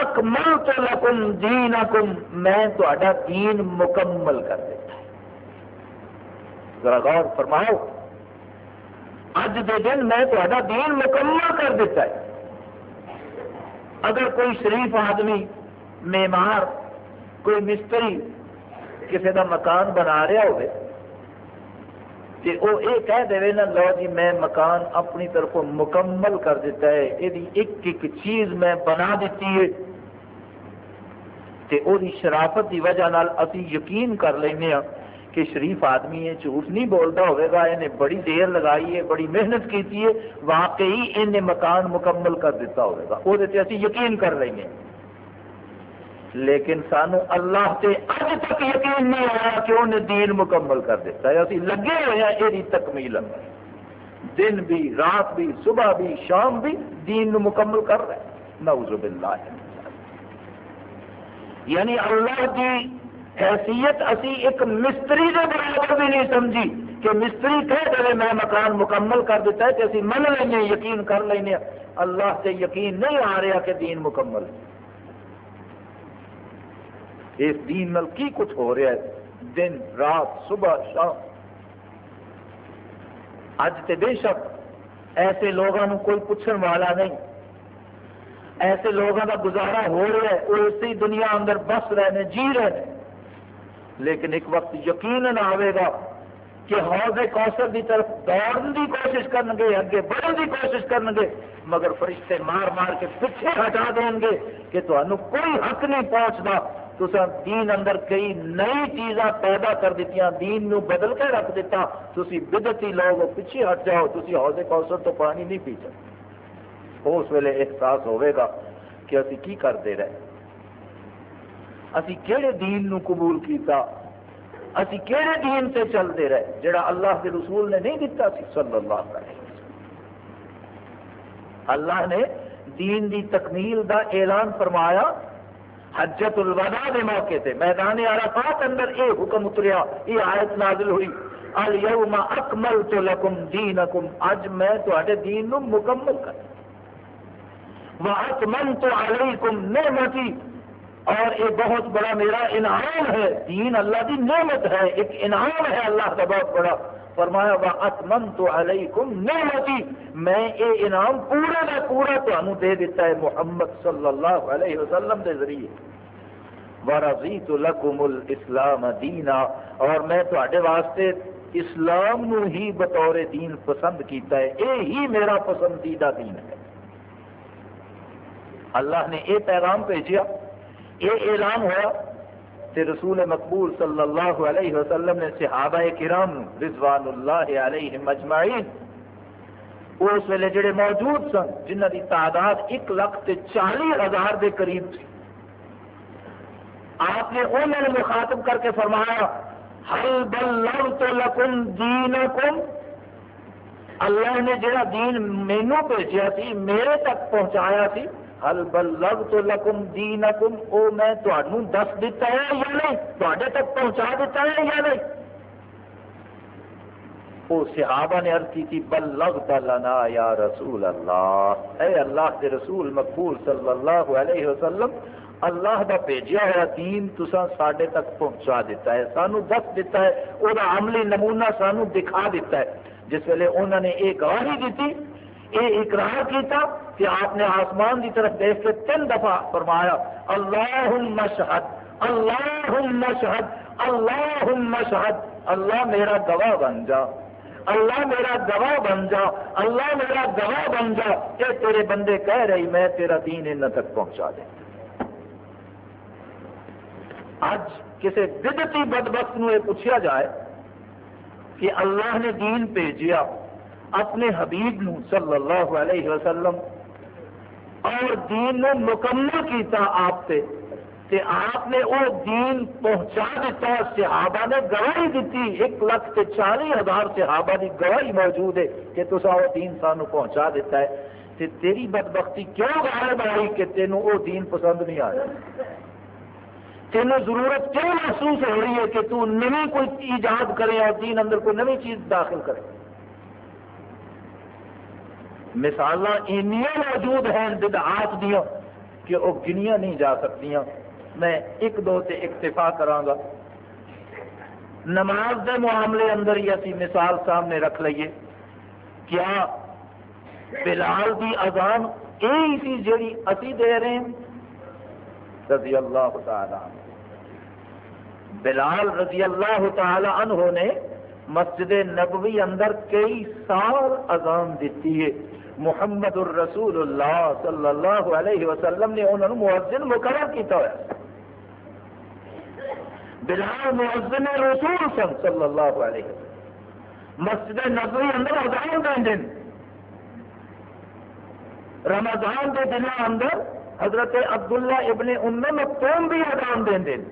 اکملت لکم دینکم میں تو دین مکمل کر دیتا ذرا غور فرماؤ. اج دے دن میں تا دین مکمل کر دیتا ہے۔ اگر کوئی شریف آدمی میمار کوئی مستری کسی کا مکان بنا رہا ہوئے کہ وہ یہ کہہ دے نا، لو جی میں مکان اپنی طرف مکمل کر دیتا ہے یہ ایک ایک چیز میں بنا دیتی ہے۔ وہ شرافت کی وجہ ابھی یقین کر لینے ہاں۔ کہ شریف آدمی ہے، جھوٹ نہیں بولتا ہوئے گا انہیں بڑی دیر لگائی ہے، بڑی محنت کی ہے، واقعی انہیں مکان مکمل کر دیتا ہوئے گا وہ اسی یقین کر رہے ہیں۔ لیکن سانو اللہ سے اج تک یقین نہیں آیا کہ انہیں دین مکمل کر دیتا ہے۔ اسی لگے ہوئے ہیں یہ تکمیل دن بھی، رات بھی، صبح بھی، شام بھی دین مکمل کر رہے ہیں۔ نعوذ باللہ۔ یعنی اللہ کی حیثیت اسی ایک مستری کے برابر بھی نہیں سمجھی کہ مستری کہہ دے میں مکان مکمل کر دیتا ہے کہ اسی من لینے یقین کر لینے اللہ سے یقین نہیں آ رہا کہ دین مکمل اس دین نل کی کچھ ہو رہا ہے؟ دن، رات، صبح، شام۔ اج تے بے شک ایسے لوگوں کوئی پوچھنے والا نہیں۔ ایسے لوگوں کا گزارا ہو رہا ہے، وہ اسی دنیا اندر بس رہے ہیں جی رہے ہیں۔ لیکن ایک وقت یقین آئے گا کہ حوض کوثر کی طرف دوڑنے کی کوشش کریں گے، اگے بڑھنے کی کوشش کریں گے، مگر فرشتے مار مار کے پیچھے ہٹا دیں گے کہ تمہیں کوئی حق نہیں پہنچنا۔ تو دین اندر کئی نئی چیزاں پیدا کر دیتی دین نو بدل کے رکھ دیتا تھی بدتی لوگ پیچھے ہٹ جاؤ تھی حوض کوثر تو پانی نہیں پی سکتے۔ اس ویلے احساس ہوئے گا کہ ابھی کی کرتے رہے اسی کہڑے دین نو قبول کیتا؟ اسی کہڑے دین سے چلتے رہے؟ جڑا اللہ کے رسول نے نہیں دیتا سی، صلی اللہ علیہ وسلم۔ اللہ نے دین دی تکمیل دا اعلان فرمایا حجت الوداع دے موقع تے۔ میدان عرفات اندر اے حکم اتریا یہ آیت نازل ہوئی۔ الیوم اکملت لکم دینکم۔ اج میں تواڈے دین نو مکمل کر۔ واتممت علیکم نعمتی اور یہ بہت بڑا میرا انعام ہے۔ دین اللہ دی نعمت ہے، ایک انعام ہے اللہ کا بہت بڑا۔ فرمایا وا اتمن تو علیکم نعمتی میں یہ انعام پورا کا پورا تمہیں دے دیتا ہے محمد صلی اللہ علیہ وسلم کے ذریعے۔ ورضیت لکم الاسلام دینا اور میں تے واسطے اسلام نو ہی بطور دین پسند کیتا ہے۔ یہ ہی میرا پسندیدہ دین ہے۔ اللہ نے یہ پیغام بھیجا یہ اعلان ہوا کہ رسول مقبول صلی اللہ علیہ وسلم نے صحابہ کرام رضوان اللہ علیہ مجمعین اس ویلے جڑے موجود سن جنہ کی تعداد ایک لاکھ تے چالی ہزار کے قریب تھی۔ آپ نے انہوں نے مخاطب کر کے فرمایا، ہل بل لکم دین اللہ نے جڑا دین مینو بھیجا سی، میرے تک پہنچایا سی ہل بلغ تو لکم دینکم او میں تمہیں دس دیتا ہے یا نہیں تے تک پہنچا دیتا ہے یا نہیں وہ صحابہ نے عرض کی تھی بلغ لنا یا رسول اللہ اے اللہ کے رسول مقبول صلی اللہ علیہ وسلم اللہ کا بھیجا ہوا دین تسا سڈے تک پہنچا دیتا ہے سانو دس دیتا ہے وہ عملی نمونہ سانو دکھا دیتا ہے جس ویلے انہوں نے یہ گواہی دیتی یہ اقرار کیتا کہ آپ نے آسمان کی طرف دیکھ کے تین دفعہ فرمایا اللہ مشہد اللہ مشہد اللہ مشہد، اللہ میرا گواہ بن جا، اللہ میرا گواہ بن جا، اللہ میرا گواہ بن جا کہ تیرے بندے کہہ رہی میں تیرا دین ان تک پہنچا دیں اج کسی بدتی بدبخت نو یہ پوچھا جائے کہ اللہ نے دین بھیجیا اپنے حبیب نو صلی اللہ علیہ وسلم اور دین نے مکمل کیتا آپ سے کہ آپ نے وہ دین پہنچا دیتا صحابہ نے گواہی دیتی، ایک لاکھ سے چالی ہزار صحابہ کی گواہی موجود ہے کہ تصا وہ دین سانو پہنچا دیتا ہے۔ تے تیری بدبختی کیوں غائب آئی کہ تینوں وہ دین پسند نہیں آیا؟ تینوں ضرورت کیوں محسوس ہو رہی ہے کہ تو نئی کوئی ایجاد کرے اور دین اندر کوئی نئی چیز داخل کرے؟ مثال موجود ہیں بدعات دیا کہ وہ گنیا نہیں جا سکتی میں ایک دو تے اکتفا گا۔ نماز دے معاملے اندر ہی اسی مثال سامنے رکھ لئیے کیا بلال دی اذان یہی سی جڑی اسی دے رہے ہیں رضی اللہ تعالی بلال رضی اللہ تعالی عنہ نے مسجد نبوی اندر کئی سال اذان دیتی ہے۔ محمد الرسول اللہ صلی اللہ علیہ وسلم نے انہوں مؤذن مقرر کیتا ہوا بلال مؤذن رسول سن صلی اللہ علیہ وسلم. مسجد نبوی اندر اذان دین دن. رمضان کے دن اندر حضرت عبداللہ ابن ام مکتوم بھی اذان دین دن.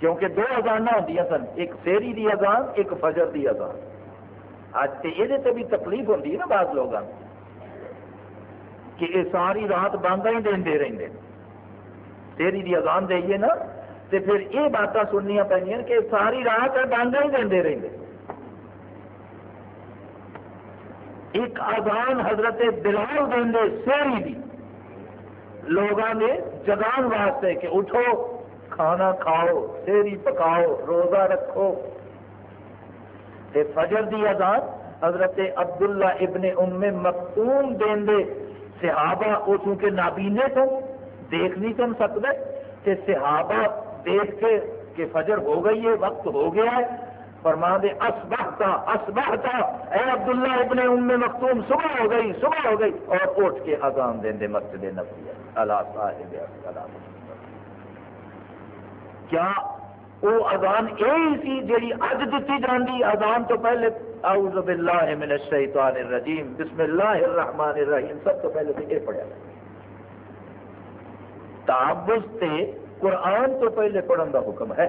کیونکہ دو اذان ہوتی سن، ایک سیری دی اذان، ایک فجر دی اذان. اج تے یہ بھی تکلیف ہوتی ہے نا بعض لوگوں کہ یہ ساری رات باندھا ہی دین دے رہے تیری دی اذان دئیے نا تو پھر یہ باتیں سننی پہ کہ ساری رات باندھا ہی دین دے رہے ایک اذان حضرت بلال دیں دے سیری دی۔ لوگوں نے جگان واسطے کہ اٹھو، کھانا کھاؤ، سیری پکاؤ، روزہ رکھو۔ تے فجر دی اذان حضرت عبداللہ ابن ام مختوم دیں صحابہ وہ چونکہ نابینے تو دیکھ نہیں سن سکتے کہ صحابہ دیکھ کے کہ فجر ہو گئی ہے، وقت ہو گیا ہے۔ فرما دے اسبحتا اسبحتا اے عبداللہ ابن ام مختوم صبح ہو گئی، صبح ہو گئی۔ اور اٹھ کے اذان دیں دے مسجد نبی اللہ صاحب اللہ کیا وہ اذان یہی سی جی اج دیتی جاندی، اذان تو پہلے اعوذ باللہ من الشیطان الرجیم، بسم اللہ الرحمن الرحیم، سب تو پہلے تو یہ پڑھا تعبز تے قرآن تو پہلے پڑھن کا حکم ہے۔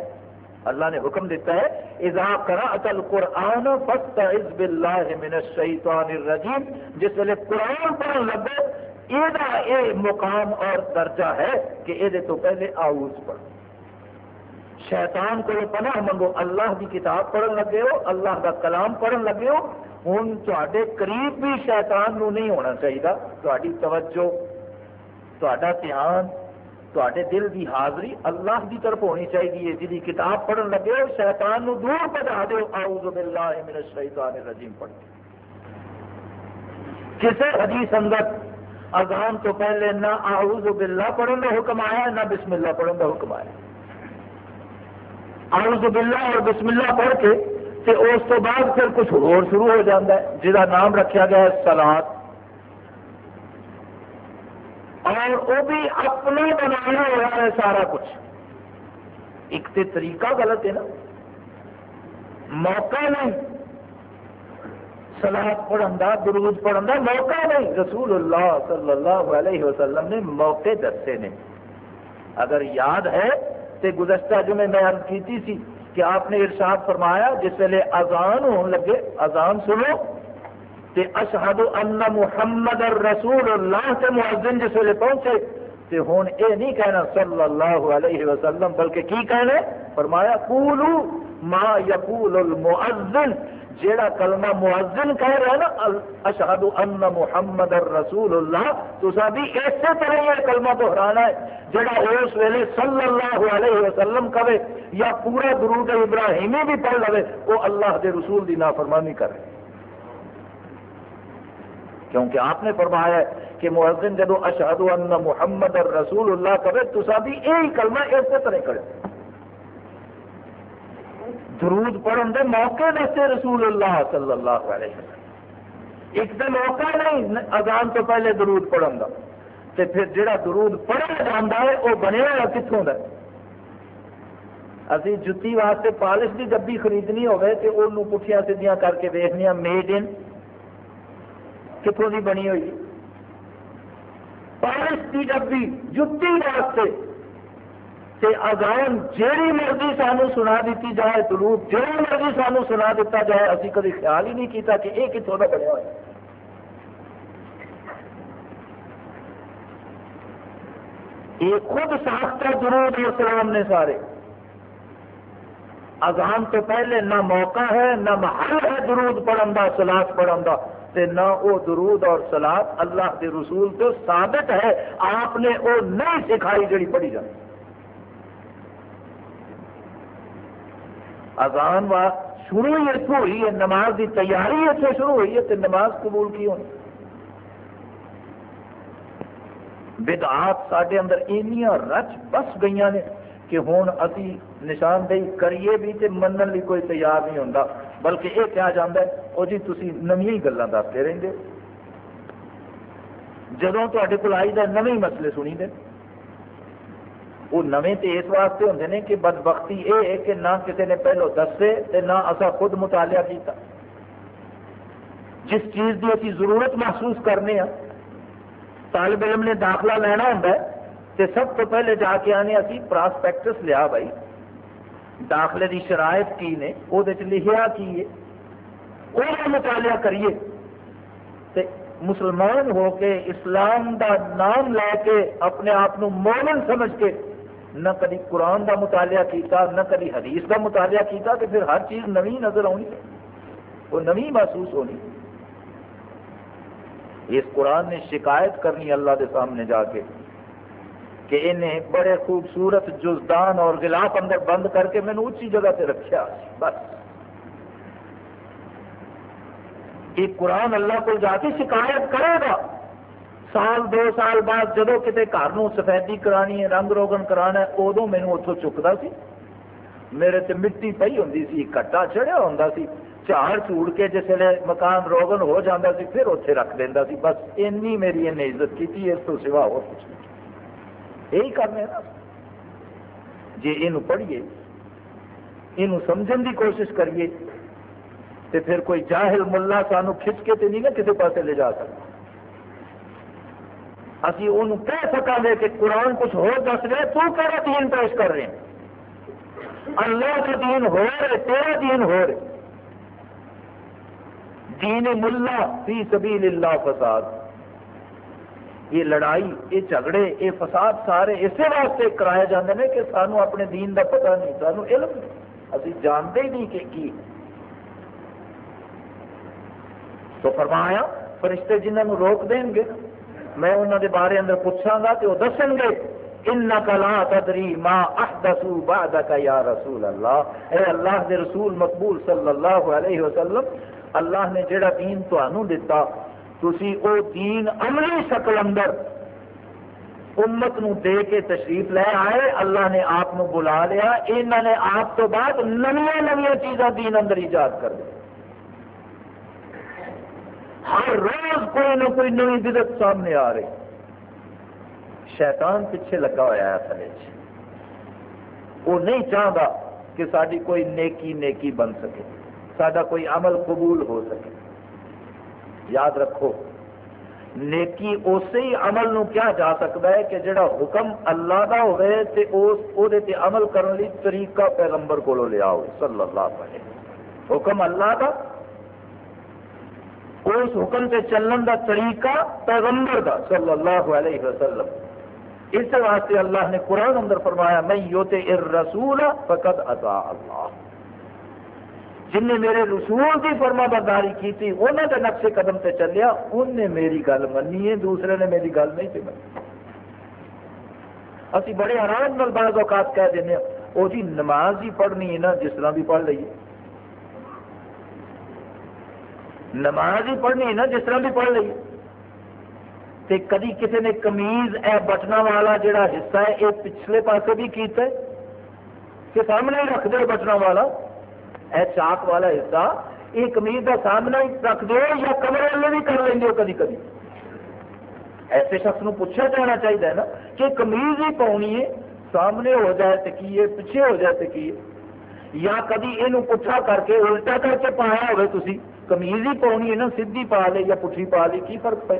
اللہ نے حکم دیتا ہے، اذا قرأت القرآن فاستعذ باللہ من الشیطان الرجیم۔ جس ویلے قرآن پڑھن لگو یہ مقام اور درجہ ہے کہ یہ تو پہلے آؤز پڑھ۔ شیطان کو پناہ منگو اللہ کی کتاب پڑھن لگے ہو، اللہ کا کلام پڑھن لگے ہو ہوں تے قریب بھی شیطان نو نہیں ہونا چاہیے تاری توجہ تا دھیان تے دل کی حاضری اللہ کی طرف ہونی چاہیے جی کتاب پڑھن لگے ہو، شیطان نو دور پہا دو اعوذ باللہ من الشیطان الرجیم پڑھ کسی حدیث اندر اذان تو پہلے نہ اعوذ باللہ پڑھن کا حکم آیا، نہ بسم اللہ پڑھن کا حکم آیا۔ اعوذ باللہ اور بسم اللہ پڑھ کے، تے اس تو بعد پھر کچھ اور شروع ہو جاتا ہے، جہاں نام رکھا گیا ہے سلاد اور وہ بھی اپنا بنایا ہوا ہے سارا کچھ۔ ایک تے طریقہ غلط ہے نا۔ موقع نہیں۔ سلاد پڑھن کا درود پڑھن کا موقع نہیں۔ رسول اللہ صلی اللہ علیہ وسلم نے موقع دسے نے۔ اگر یاد ہے تے گزشتہ جو میں عرض کیتی سی کہ آپ نے ارشاد فرمایا جس ویلے اذان ہون لگے، اذان سنو، تے اشہد ان محمد رسول اللہ سے مؤذن جس ویلے پہنچے، تے ہون اے نہیں کہنا صلی اللہ علیہ وسلم، بلکہ کی کہنا فرمایا، قولو ما یقول المؤذن جیڑا کلمہ مؤذن کہہ رہا ہے نا اشہد ان محمد رسول اللہ تو بھی اسی طرح یہ کلمہ دہرانا ہے، جیڑا اس ویلے صلی اللہ علیہ وسلم کہے، یا پورا درود ابراہیمی بھی پڑھ لے وہ اللہ دے رسول دی نافرمانی کرے۔ کیونکہ آپ نے فرمایا ہے کہ مؤذن جب اشہد ان محمد رسول اللہ کرے تو بھی یہی کلمہ اسی طرح کرے درود پڑھن دے موقع دستے رسول اللہ صلی اللہ علیہ وسلم۔ ایک دن موقع نہیں، اذان تو پہلے درود پڑھن کا تے پھر جڑا درود پڑھا جاتا ہے وہ بنیا ہوا کتوں کا ابھی جتی واسطے پالش کی ڈبی خریدنی ہوگی تو وہ پٹھیاں سیدیاں کر کے دیکھنی میڈ ان کتوں کی بنی ہوئی۔ پالش کی ڈبی جتی واسطے تے اذان جیڑی مرضی سانو سنا دیتی جائے درود جیڑی مرضی سانو سنا دیتا جائے، اسی کبھی خیال ہی نہیں کیتا کہ یہ کتوں کا بنیا ہوا یہ خود ساختہ درود اسلام نے سارے۔ اذان تو پہلے نہ موقع ہے، نہ محل ہے درود پڑھن کا سلاد پڑھن کا نہ وہ درود اور سلاد اللہ کے رسول تو ثابت ہے، آپ نے وہ نہیں سکھائی جڑی پڑھی جائے اذان وا شروع ہی اتوں ہوئی ہے، نماز کی تیاری اتنے شروع ہوئی ہے تو نماز قبول کی ہونی؟ بدعات سڈے اندر اینیاں رچ بس گئی نے کہ ہوں ابھی نشاندہی کریے بھی تے منن لی کوئی تیار نہیں ہوتا بلکہ یہ کیا جاتا ہے وہ جی تھی نمی گلیں دستے رہتے جدو تے کو آئی دا نویں مسئلے سنی دے۔ وہ نویں تو اس واسطے ہوں نے کہ بد بختی یہ ہے کہ نہ کسی نے پہلو دسے نہ اصا خود مطالعہ کیتا۔ جس چیز کی اسی ضرورت محسوس کرنے ہاں طالب علم نے داخلہ لینا ہوں تو سب تو پہلے جا کے آنے اسی پراسپیکٹس لیا بھائی۔ داخلے کی شرائط کی نے وہ لکھا کی ہے۔ وہ مطالعہ کریے۔ مسلمان ہو کے اسلام دا نام لے کے اپنے آپ مومن سمجھ کے نہ کدی قرآن دا مطالعہ کیتا، نہ کدی حدیث دا مطالعہ کیتا تو پھر ہر چیز نوی نظر آنی۔ وہ نوی محسوس ہونی۔ اس قرآن نے شکایت کرنی اللہ کے سامنے جا کے کہ انہیں بڑے خوبصورت جزدان اور غلاف اندر بند کر کے میں نے اچھی جگہ سے رکھا بس۔ یہ قرآن اللہ کو جا کے شکایت کرے گا۔ سال، دو سال بعد جدو کتنے گھر سفیدی کرانی ہے، رنگ روگن کرانا ہے ادو مینو اتوں چکتا سی۔ میرے تے مٹی پی ہوں سی، کٹا چڑھیا ہوں سی۔ چار چوڑ کے جس ویلے مکان روگن ہو جاتا سی، پھر اتنے رکھ دینا سی۔ بس اینی میری انہیں عزت کی اس تو سوا ہو کچھ نہیں۔ یہی کرنے نا۔ جی یہ پڑھیے یہ سمجھن کی کوشش کریے۔ تو پھر کوئی جاہل ملا سانو کھچ کے تو نہیں نا کسی پاس لے جا سکتا۔ اسی ان کہہ سکا گے کہ قرآن کچھ ہو دس رہے، تو کہڑا دین پیش کر رہے ہیں۔ اللہ کا دین ہو رہے، تیرا دین ہو رہے۔ دین ملا فی سبیل اللہ فساد۔ یہ لڑائی، یہ جھگڑے، یہ فساد سارے اسی واسطے کرائے جاتے ہیں کہ سانو اپنے دین کا پتہ نہیں، سانو علم نہیں۔ ابھی جانتے ہی نہیں کہ کی۔ تو فرمایا، فرشتے جنہوں روک دیں گے میں انہوں کے بارے اندر پوچھا گا تو وہ دسن گے، انکا لا تدری ما احدثو بعدک یا رسول اللہ. اے اللہ دے رسول مقبول صلی اللہ علیہ وسلم، اللہ نے جڑا دین تو دیتا تسی او دین عملی شکل اندر امت نو دے کے تشریف لے آئے، اللہ نے آپ نو بلا لیا انہوں نے آپ تو بعد نویاں نویاں چیزاں دین اندر ایجاد کر دی ہر روز کوئی نہ کوئی نئی بدت سامنے آ رہی۔ شیطان پیچھے لگا ہوا ہے اصل وہ نہیں چاہتا کہ ساری کوئی نیکی نیکی بن سکے سڈا کوئی عمل قبول ہو سکے۔ یاد رکھو، نیکی اسی عمل نو کیا جا سکتا ہے کہ جڑا حکم اللہ کا ہوئے تے اس او دے تے عمل کرنے لی طریقہ پیغمبر کو لے آؤ۔ صلی اللہ علیہ حکم اللہ کا اس حکم سے چلن دا طریقہ پیغمبر دا، صلی اللہ علیہ وسلم۔ اس واسطے اللہ نے قرآن اندر فرمایا میں یوتے الرسول فقد اطاع اللہ۔ جن نے میرے رسول کی فرما برداری کی تھی انہوں نے نقشے قدم سے چلیا، ان نے میری گل منی ہے، دوسرے نے میری گل نہیں تھی منی۔ اسی بڑے آرام نال بعض اوقات کہہ دینے وہ جی نماز ہی پڑھنی ہے نا، جس طرح بھی پڑھ لیے نماز ہی پڑھنی ہے نا، جس طرح بھی پڑھ لیے تے کدی کسی نے کمیز اے بٹنا والا جڑا حصہ ہے یہ پچھلے پاسے بھی کیتا ہے، کہ سامنے ہی رکھ دو بٹنا والا۔ اے چاک والا حصہ یہ کمیز کا سامنا ہی رکھ دو یا کمرے والے بھی کر لیں کدی کدی۔ ایسے شخص نو پوچھا جانا چاہیے نا کہ کمیز ہی پاؤنی ہے، سامنے ہو جائے تو کی ہے، پیچھے ہو جائے تو کی ہے۔ یا کدی یہ پوچھا کر کے، الٹا کر کے پایا ہوئے تھی کمیز ہی پاؤنی ہے نا سیدھی پا لے یا پٹھی پا لی کی فرق پہ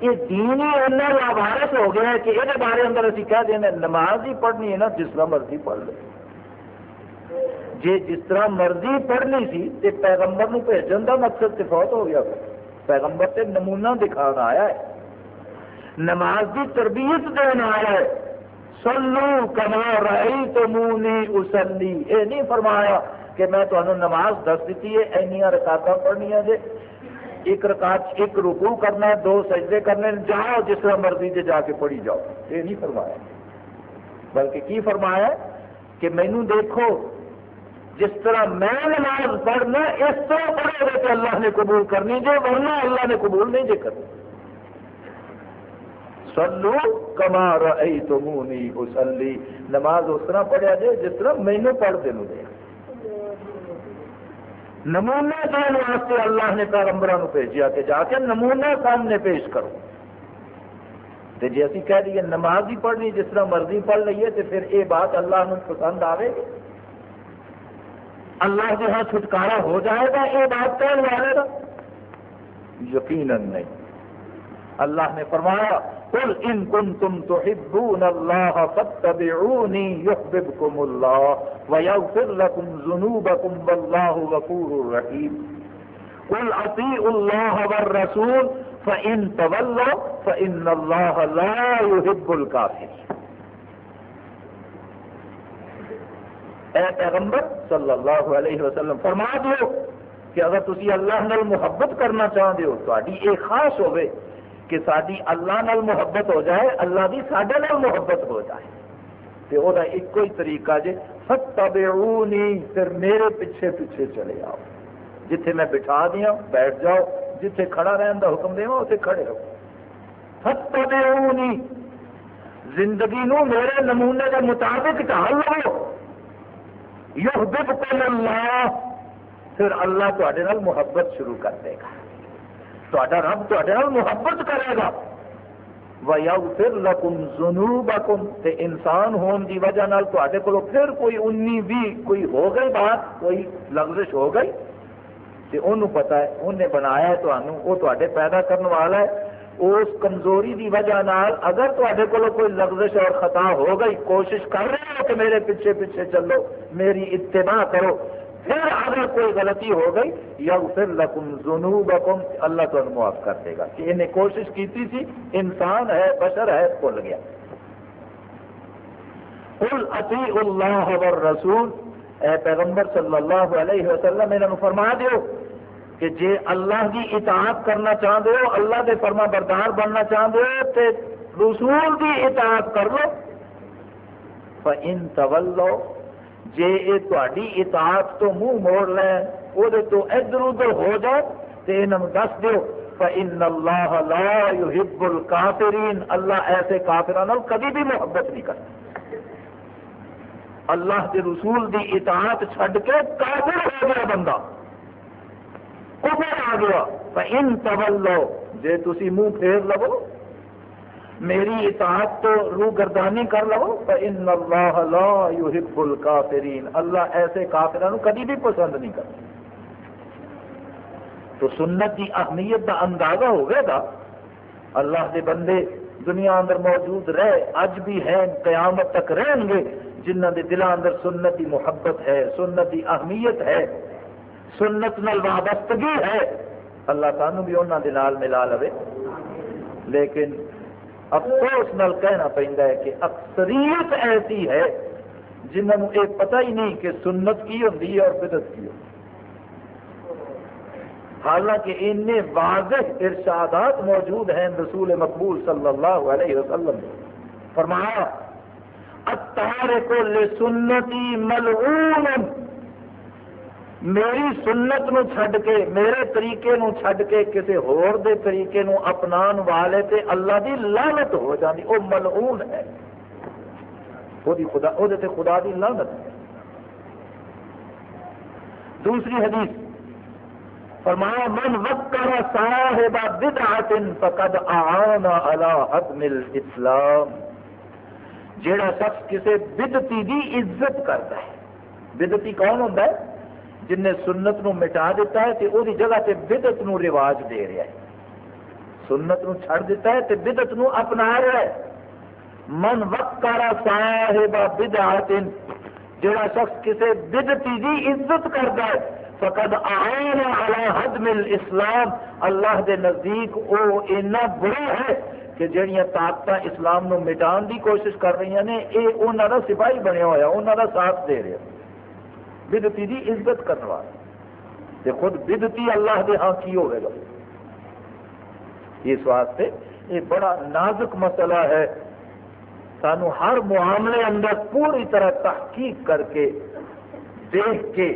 یہ دین ہی اتنا لاوارس ہو گیا ہے کہ یہ بارے اندر اسی کہہ دینا نماز ہی پڑھنی ہے نا جس طرح مرضی پڑھ لے جی جس طرح مرضی پڑھنی سی تو پیغمبر نو بھیجن کا مقصد تو فوت ہو گیا پیغمبر سے نمونہ دکھانا آیا ہے نماز کی تربیت دینا آیا ہے سلو کما رہی تو منہ اسلی یہ نہیں فرمایا کہ میں تمہیں نماز دس دیتی ہے اینیا رکاطا پڑھنیا جی۔ ایک رکعت، ایک رکوع کرنا ہے، دو سجدے کرنے جاؤ جس طرح مرضی سے جا کے پڑھی جاؤ۔ یہ نہیں فرمایا۔ بلکہ کی فرمایا کہ مینو دیکھو، جس طرح میں نماز پڑھنا اس طرح پڑھو گے تو اللہ نے قبول کرنی جی ورنہ اللہ نے قبول نہیں جی کرنی۔ سلو کما رہی تو منہ نماز اس طرح پڑھیا جائے جس طرح مینو پڑھ دے نمونہ دین واسطے اللہ نے پیغمبروں بھیجا کہ جا کے نمونہ سامنے پیش کرو۔ تو جی اسی کہہ دیے نماز ہی پڑھنی، جس طرح مرضی پڑھ لیے تو پھر یہ بات اللہ نے پسند آئے گی۔ اللہ جہاں چھٹکارا ہو جائے گا یہ بات کہنے والے گا یقیناً نہیں۔ اللہ نے فرمایا قل ان کنتم تحبون الله فاتبعوني يحببكم الله ويغفر لكم ذنوبكم والله غفور رحيم. قل اطيعوا الله والرسول فان تولوا فان الله لا يحب الكافرين. اے پیغمبر صلی اللہ علیہ وسلم، فرما دو کہ اگر تسی اللہ نال محبت کرنا چاہتے ہو تو ایک خاص ہوئے کہ ساری اللہ نال محبت ہو جائے، اللہ کی سڈے نال محبت ہو جائے۔ تو وہ ایک ہی طریقہ جی فتبعونی پھر میرے پیچھے پیچھے چلے آؤ۔ جتھے میں بٹھا دیا، بیٹھ جاؤ۔ جتھے کھڑا رہن کا حکم دے اتنے کھڑے رہو۔ فتبعونی زندگی نو میرے نمونے کے مطابق ڈال لو۔ یحببکم اللہ، پھر اللہ تے محبت شروع کر دے گا۔ تا رب تے محبت کرے گا۔ وَيَغْفِرْ لَكُمْ ذُنُوبَكُمْ تے انسان ہون دی وجہ نال تے کو پھر کوئی انی بھی کوئی ہو گئی بات، کوئی لغزش ہو گئی۔ تے انہوں پتا ہے انہیں بنایا ہے تمہوں وہ تے پیدا کرنے والا ہے۔ اس کمزوری دی وجہ نال اگر تے کو کوئی لغزش اور خطا ہو گئی، کوشش کر رہے ہو کہ میرے پیچھے پیچھے چلو، میری اتباع کرو۔ پھر اگر کوئی غلطی ہو گئی یا پھر لکم جنوب اللہ تمہیں معاف کر دے گا۔ کہ انہیں کوشش کی تھی انسان ہے، بشر ہے، بھول گیا۔ قل اتی اللہ رسول اے پیغمبر صلی اللہ علیہ وسلم، انہوں فرما دیو کہ جے اللہ کی اطاعت کرنا چاہتے ہو، اللہ کے فرما بردار بننا چاہتے ہو تو رسول کی اطاعت کر لو۔ فَإِن تَوَلَّوْا جے یہ تاری اطاعت تو منہ موڑ لین وہ تو ادھر ادھر ہو جائے تو انہوں دس دیو، فَإِنَّ اللَّهَ لَا يُحِبُّ الْكَافِرِينَ۔ اللہ ایسے کافران کبھی بھی محبت نہیں کرتا۔ اللہ کے رسول دی اطاعت چھڈ کے کافر ہو گیا بندہ۔ کفر آ گیا۔ فَإِن تَوَلَّوْا۔ جے تسی منہ پھیر لو میری اطاعت تو روح گردانی کر لو ان اللہ لا يحب الکافرین اللہ ایسے کافران کبھی بھی پسند نہیں کرتا۔ تو سنت کی اہمیت کا اندازہ ہوئے گا۔ اللہ کے بندے دنیا اندر موجود رہے، اج بھی ہیں، قیامت تک رہیں گے۔ جنہ کے دلوں اندر سنت کی محبت ہے، سنت کی اہمیت ہے، سنت نال وابستگی ہے۔ اللہ سانو بھی انہوں کے نال ملا لے لیکن افسوس نال کہنا پہنتا ہے کہ اکثریت ایسی ہے جنہوں نے یہ پتہ ہی نہیں کہ سنت کی ہوتی ہے اور بدت کی ہوتی حالانکہ ان واضح ارشادات موجود ہیں رسول مقبول صلی اللہ علیہ وسلم نے فرمایا اتارے کو سنتی ملعون میری سنت نو چھڈ کے، میرے طریقے نو چھڈ کے کسی ہور دے طریقے نو اپنان والے تے اللہ دی لعنت ہو جاندی۔ او ملعون ہے۔ او دی خدا، او دے تے خدا دی لعنت ہے۔ دوسری حدیث۔ فرمایا، من وکر صاحب بدعت فقد اعان على حتم الاسلام جیڑا شخص کسی بدتی دی عزت کرتا ہے۔ بدتی کون ہوتا ہے؟ جن نے سنت نو مٹا دیتا ہے تو وہی جگہ تے بدت نو رواج دے رہا ہے۔ سنت نو چھڑ دیتا ہے تو بدت نو اپنا رہا ہے۔ من وقارا صاحب بدعت، جڑا شخص کسی بدتی دی عزت کرتا ہے، فقد آئین علی حدم الاسلام۔ اللہ دے نزدیک او اینا برا ہے کہ جہاں طاقت اسلام نو مٹان دی کوشش کر رہی ہیں نے، اے انہوں کا سپاہی بنیا ہوا انہوں کا ساتھ دے رہے ہیں۔ بدتی دی عزت کرنے والے خود بدتی اللہ دے ہاں کی ہوئے گا؟ اس واسطے یہ بڑا نازک مسئلہ ہے۔ سانو ہر معاملے اندر پوری طرح تحقیق کر کے، دیکھ کے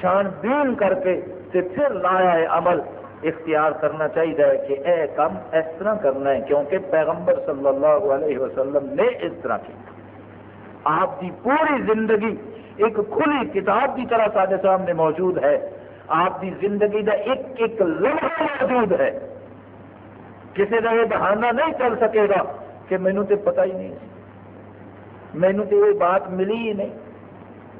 چھان بین کر کے تے پھر لایا ہے عمل اختیار کرنا چاہیے کہ اے کام اس طرح کرنا ہے، کیونکہ پیغمبر صلی اللہ علیہ وسلم نے اس طرح کیا۔ آپ کی پوری زندگی ایک کھلی کتاب کی طرح سارے سامنے موجود ہے۔ آپ کی زندگی کا ایک ایک لمحہ موجود ہے۔ کسی کا یہ بہانہ نہیں چل سکے گا کہ مینو تو پتا ہی نہیں مینو تو یہ بات ملی ہی نہیں۔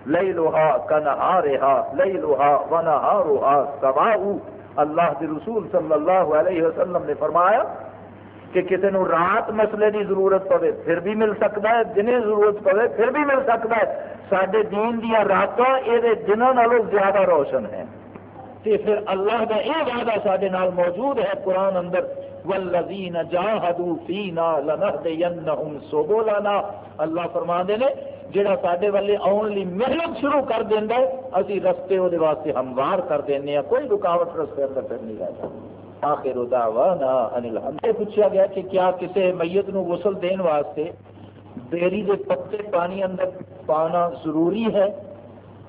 لئی لوہا کنہا رہا لئی لوہا ونہا روحا سوا اللہ کے رسول صلی اللہ علیہ وسلم نے فرمایا کہ کسی نے رات مسئلے کی ضرورت پڑے پھر بھی مل سکتا ہے، دنیں ضرورت پڑے پھر بھی مل سکتا ہے۔ سڈے دین دیا رات یہ دنوں نالوں زیادہ روشن ہے تے پھر اللہ کا یہ وعدہ سارے نال موجود ہے قرآن اندر والذین جاہدوا فینا لنہدینہم سبلنا۔ اللہ فرما دے نے، جڑا سارے والے آن لی محنت شروع کر دینا ہے، اسی رستے وہ واسطے ہموار کر دینے ہیں۔ کوئی رکاوٹ رستے اندر پھر نہیں رہتا آخر دعوانا ان الحمد. پوچھا گیا کہ کیا کسی میت نو غسل دین واسطے بیری دے پتے پانی اندر پانا ضروری ہے؟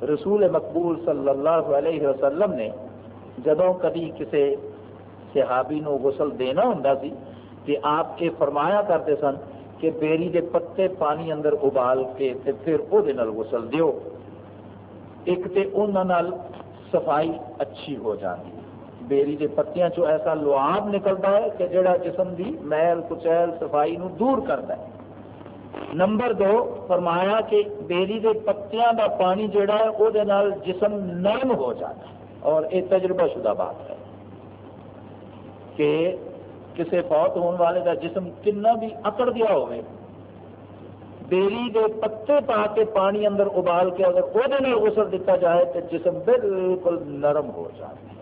رسول مقبول صلی اللہ علیہ وسلم نے جدوں کبھی کسی صحابی نو غسل دینا ہوں سی کہ آپ کے فرمایا کرتے سن کہ بیری دے پتے پانی اندر ابال کے تے پھر وہ غسل دیو۔ ایک تے انہوں صفائی اچھی ہو جاتی بیری کے پتیاں چو ایسا لواب نکلتا ہے کہ جڑا جسم دی میل، کچیل، صفائی نو دور کرتا ہے۔ نمبر دو، فرمایا کہ بیری کے پتیاں دا پانی جڑا ہے وہ جسم نرم ہو جاتا ہے۔ اور یہ تجربہ شدہ بات ہے کہ کسی فوت ہونے والے کا جسم کنا بھی اکڑ گیا ہوئے، بیری دے پتے پا کے پانی اندر ابال کے اگر وہ غسل دیتا جائے تو جسم بالکل نرم ہو جائے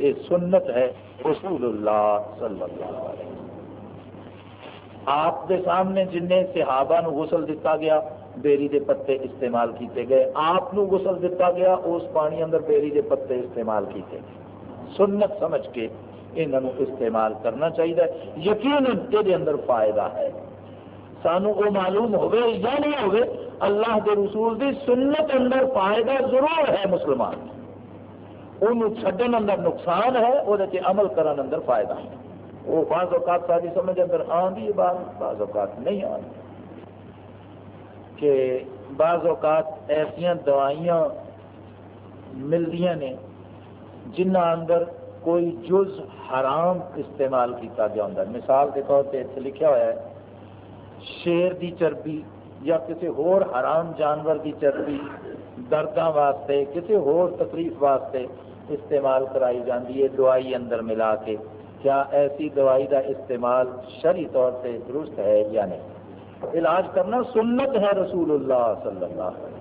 یہ سنت ہے رسول اللہ صلی اللہ علیہ وسلم۔ آپ دے سامنے جن صحابہ نو غسل دیتا گیا، بیری دے پتے استعمال کیتے گئے۔ آپ نو غسل دیتا گیا، اس پانی اندر بیری دے پتے استعمال کیتے گئے۔ سنت سمجھ کے انہوں استعمال کرنا چاہیے یقین یہ اندر فائدہ ہے۔ سانو وہ معلوم ہوئے یا نہیں ہوئے، اللہ کے رسول دی سنت اندر فائدہ ضرور ہے مسلمان۔ وہ چڈن اندر نقصان ہے وہ عمل کرن اندر فائدہ ہے۔ وہ بعض اوقات ساری سمجھ اندر آدھی بعض بعض اوقات نہیں آتی کہ بعض اوقات ایسا دوائیاں ملدی نے جنہ اندر کوئی جز حرام استعمال کیا گیا ہوں مثال کے طور پہ اتنے لکھا ہوا ہے، شیر دی چربی یا کسی ہور حرام جانور دی چربی درداں واسطے کسی ہور تکلیف واسطے استعمال کرائی جاتی ہے، دوائی اندر ملا کے۔ کیا ایسی دوائی کا استعمال شری طور سے درست ہے یا نہیں؟ علاج کرنا سنت ہے رسول اللہ صلی اللہ علیہ وسلم۔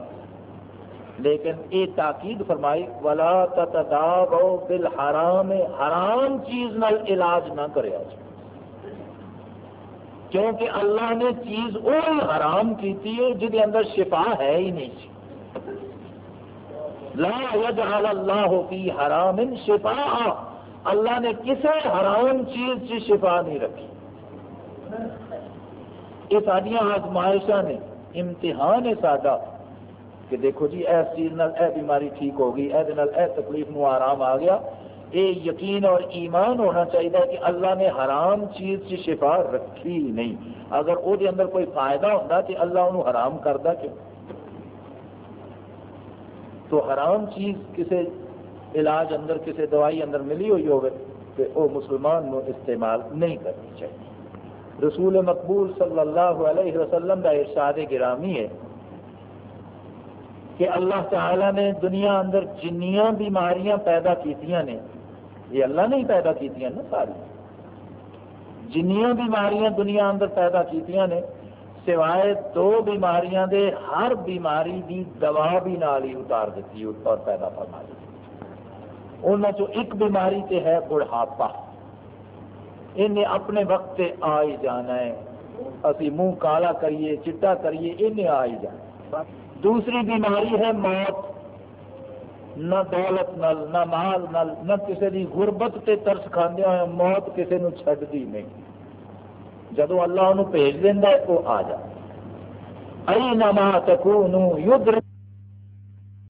لیکن یہ تاکید فرمائی، ولا تداو بالحرام، حرام چیز نال علاج نہ کرے کیونکہ اللہ نے چیز وہی حرام کی جہد اندر شفا ہے ہی نہیں۔ لا یجعل اللہ کی حرام شفا اللہ نے کسی حرام چیز کی شفا نہیں رکھی۔ یہ ساریا آزمائشاں نے، امتحان ہے ساڈا۔ کہ دیکھو جی اس چیز نال اے بیماری ٹھیک ہو گئی، اے تکلیف نو آرام آ گیا۔ یہ یقین اور ایمان ہونا چاہیے کہ اللہ نے حرام چیز کی شفا رکھی نہیں۔ اگر وہ اندر کوئی فائدہ ہوتا تو اللہ انہوں حرام کرتا کیوں تو حرام چیز کسی علاج اندر کسی دوائی اندر ملی ہوئی ہوگی تو وہ مسلمان نو استعمال نہیں کرنی چاہیے۔ رسول مقبول صلی اللہ علیہ وسلم کا ارشاد گرامی ہے کہ اللہ تعالی نے دنیا اندر جنیاں بیماریاں پیدا کیتیاں نے، یہ اللہ نے ہی پیدا کیتیاں نا ساری۔ جنیاں بیماریاں دنیا اندر پیدا کیتیاں نے سوائے دو بیماریاں دے، ہر بیماری دی دوا بھی نال ہی اتار دیتی، اور پیدا فرما دی ان ایک بیماری تے ہے بڑھاپا۔ انہیں اپنے وقت تے آ ہی جانا ہے۔ اسی منہ کالا کریے، چٹا کریے انہیں آ ہی جانا دوسری بیماری ہے موت۔ نہ دولت نل نہ مال نل نہ کسی کی غربت تے ترس کھانے ہوئے، موت کسی نو چڈتی نہیں۔ جدو اللہ انہوں بھیج دینا وہ آ جائے ای نما تکو یدھ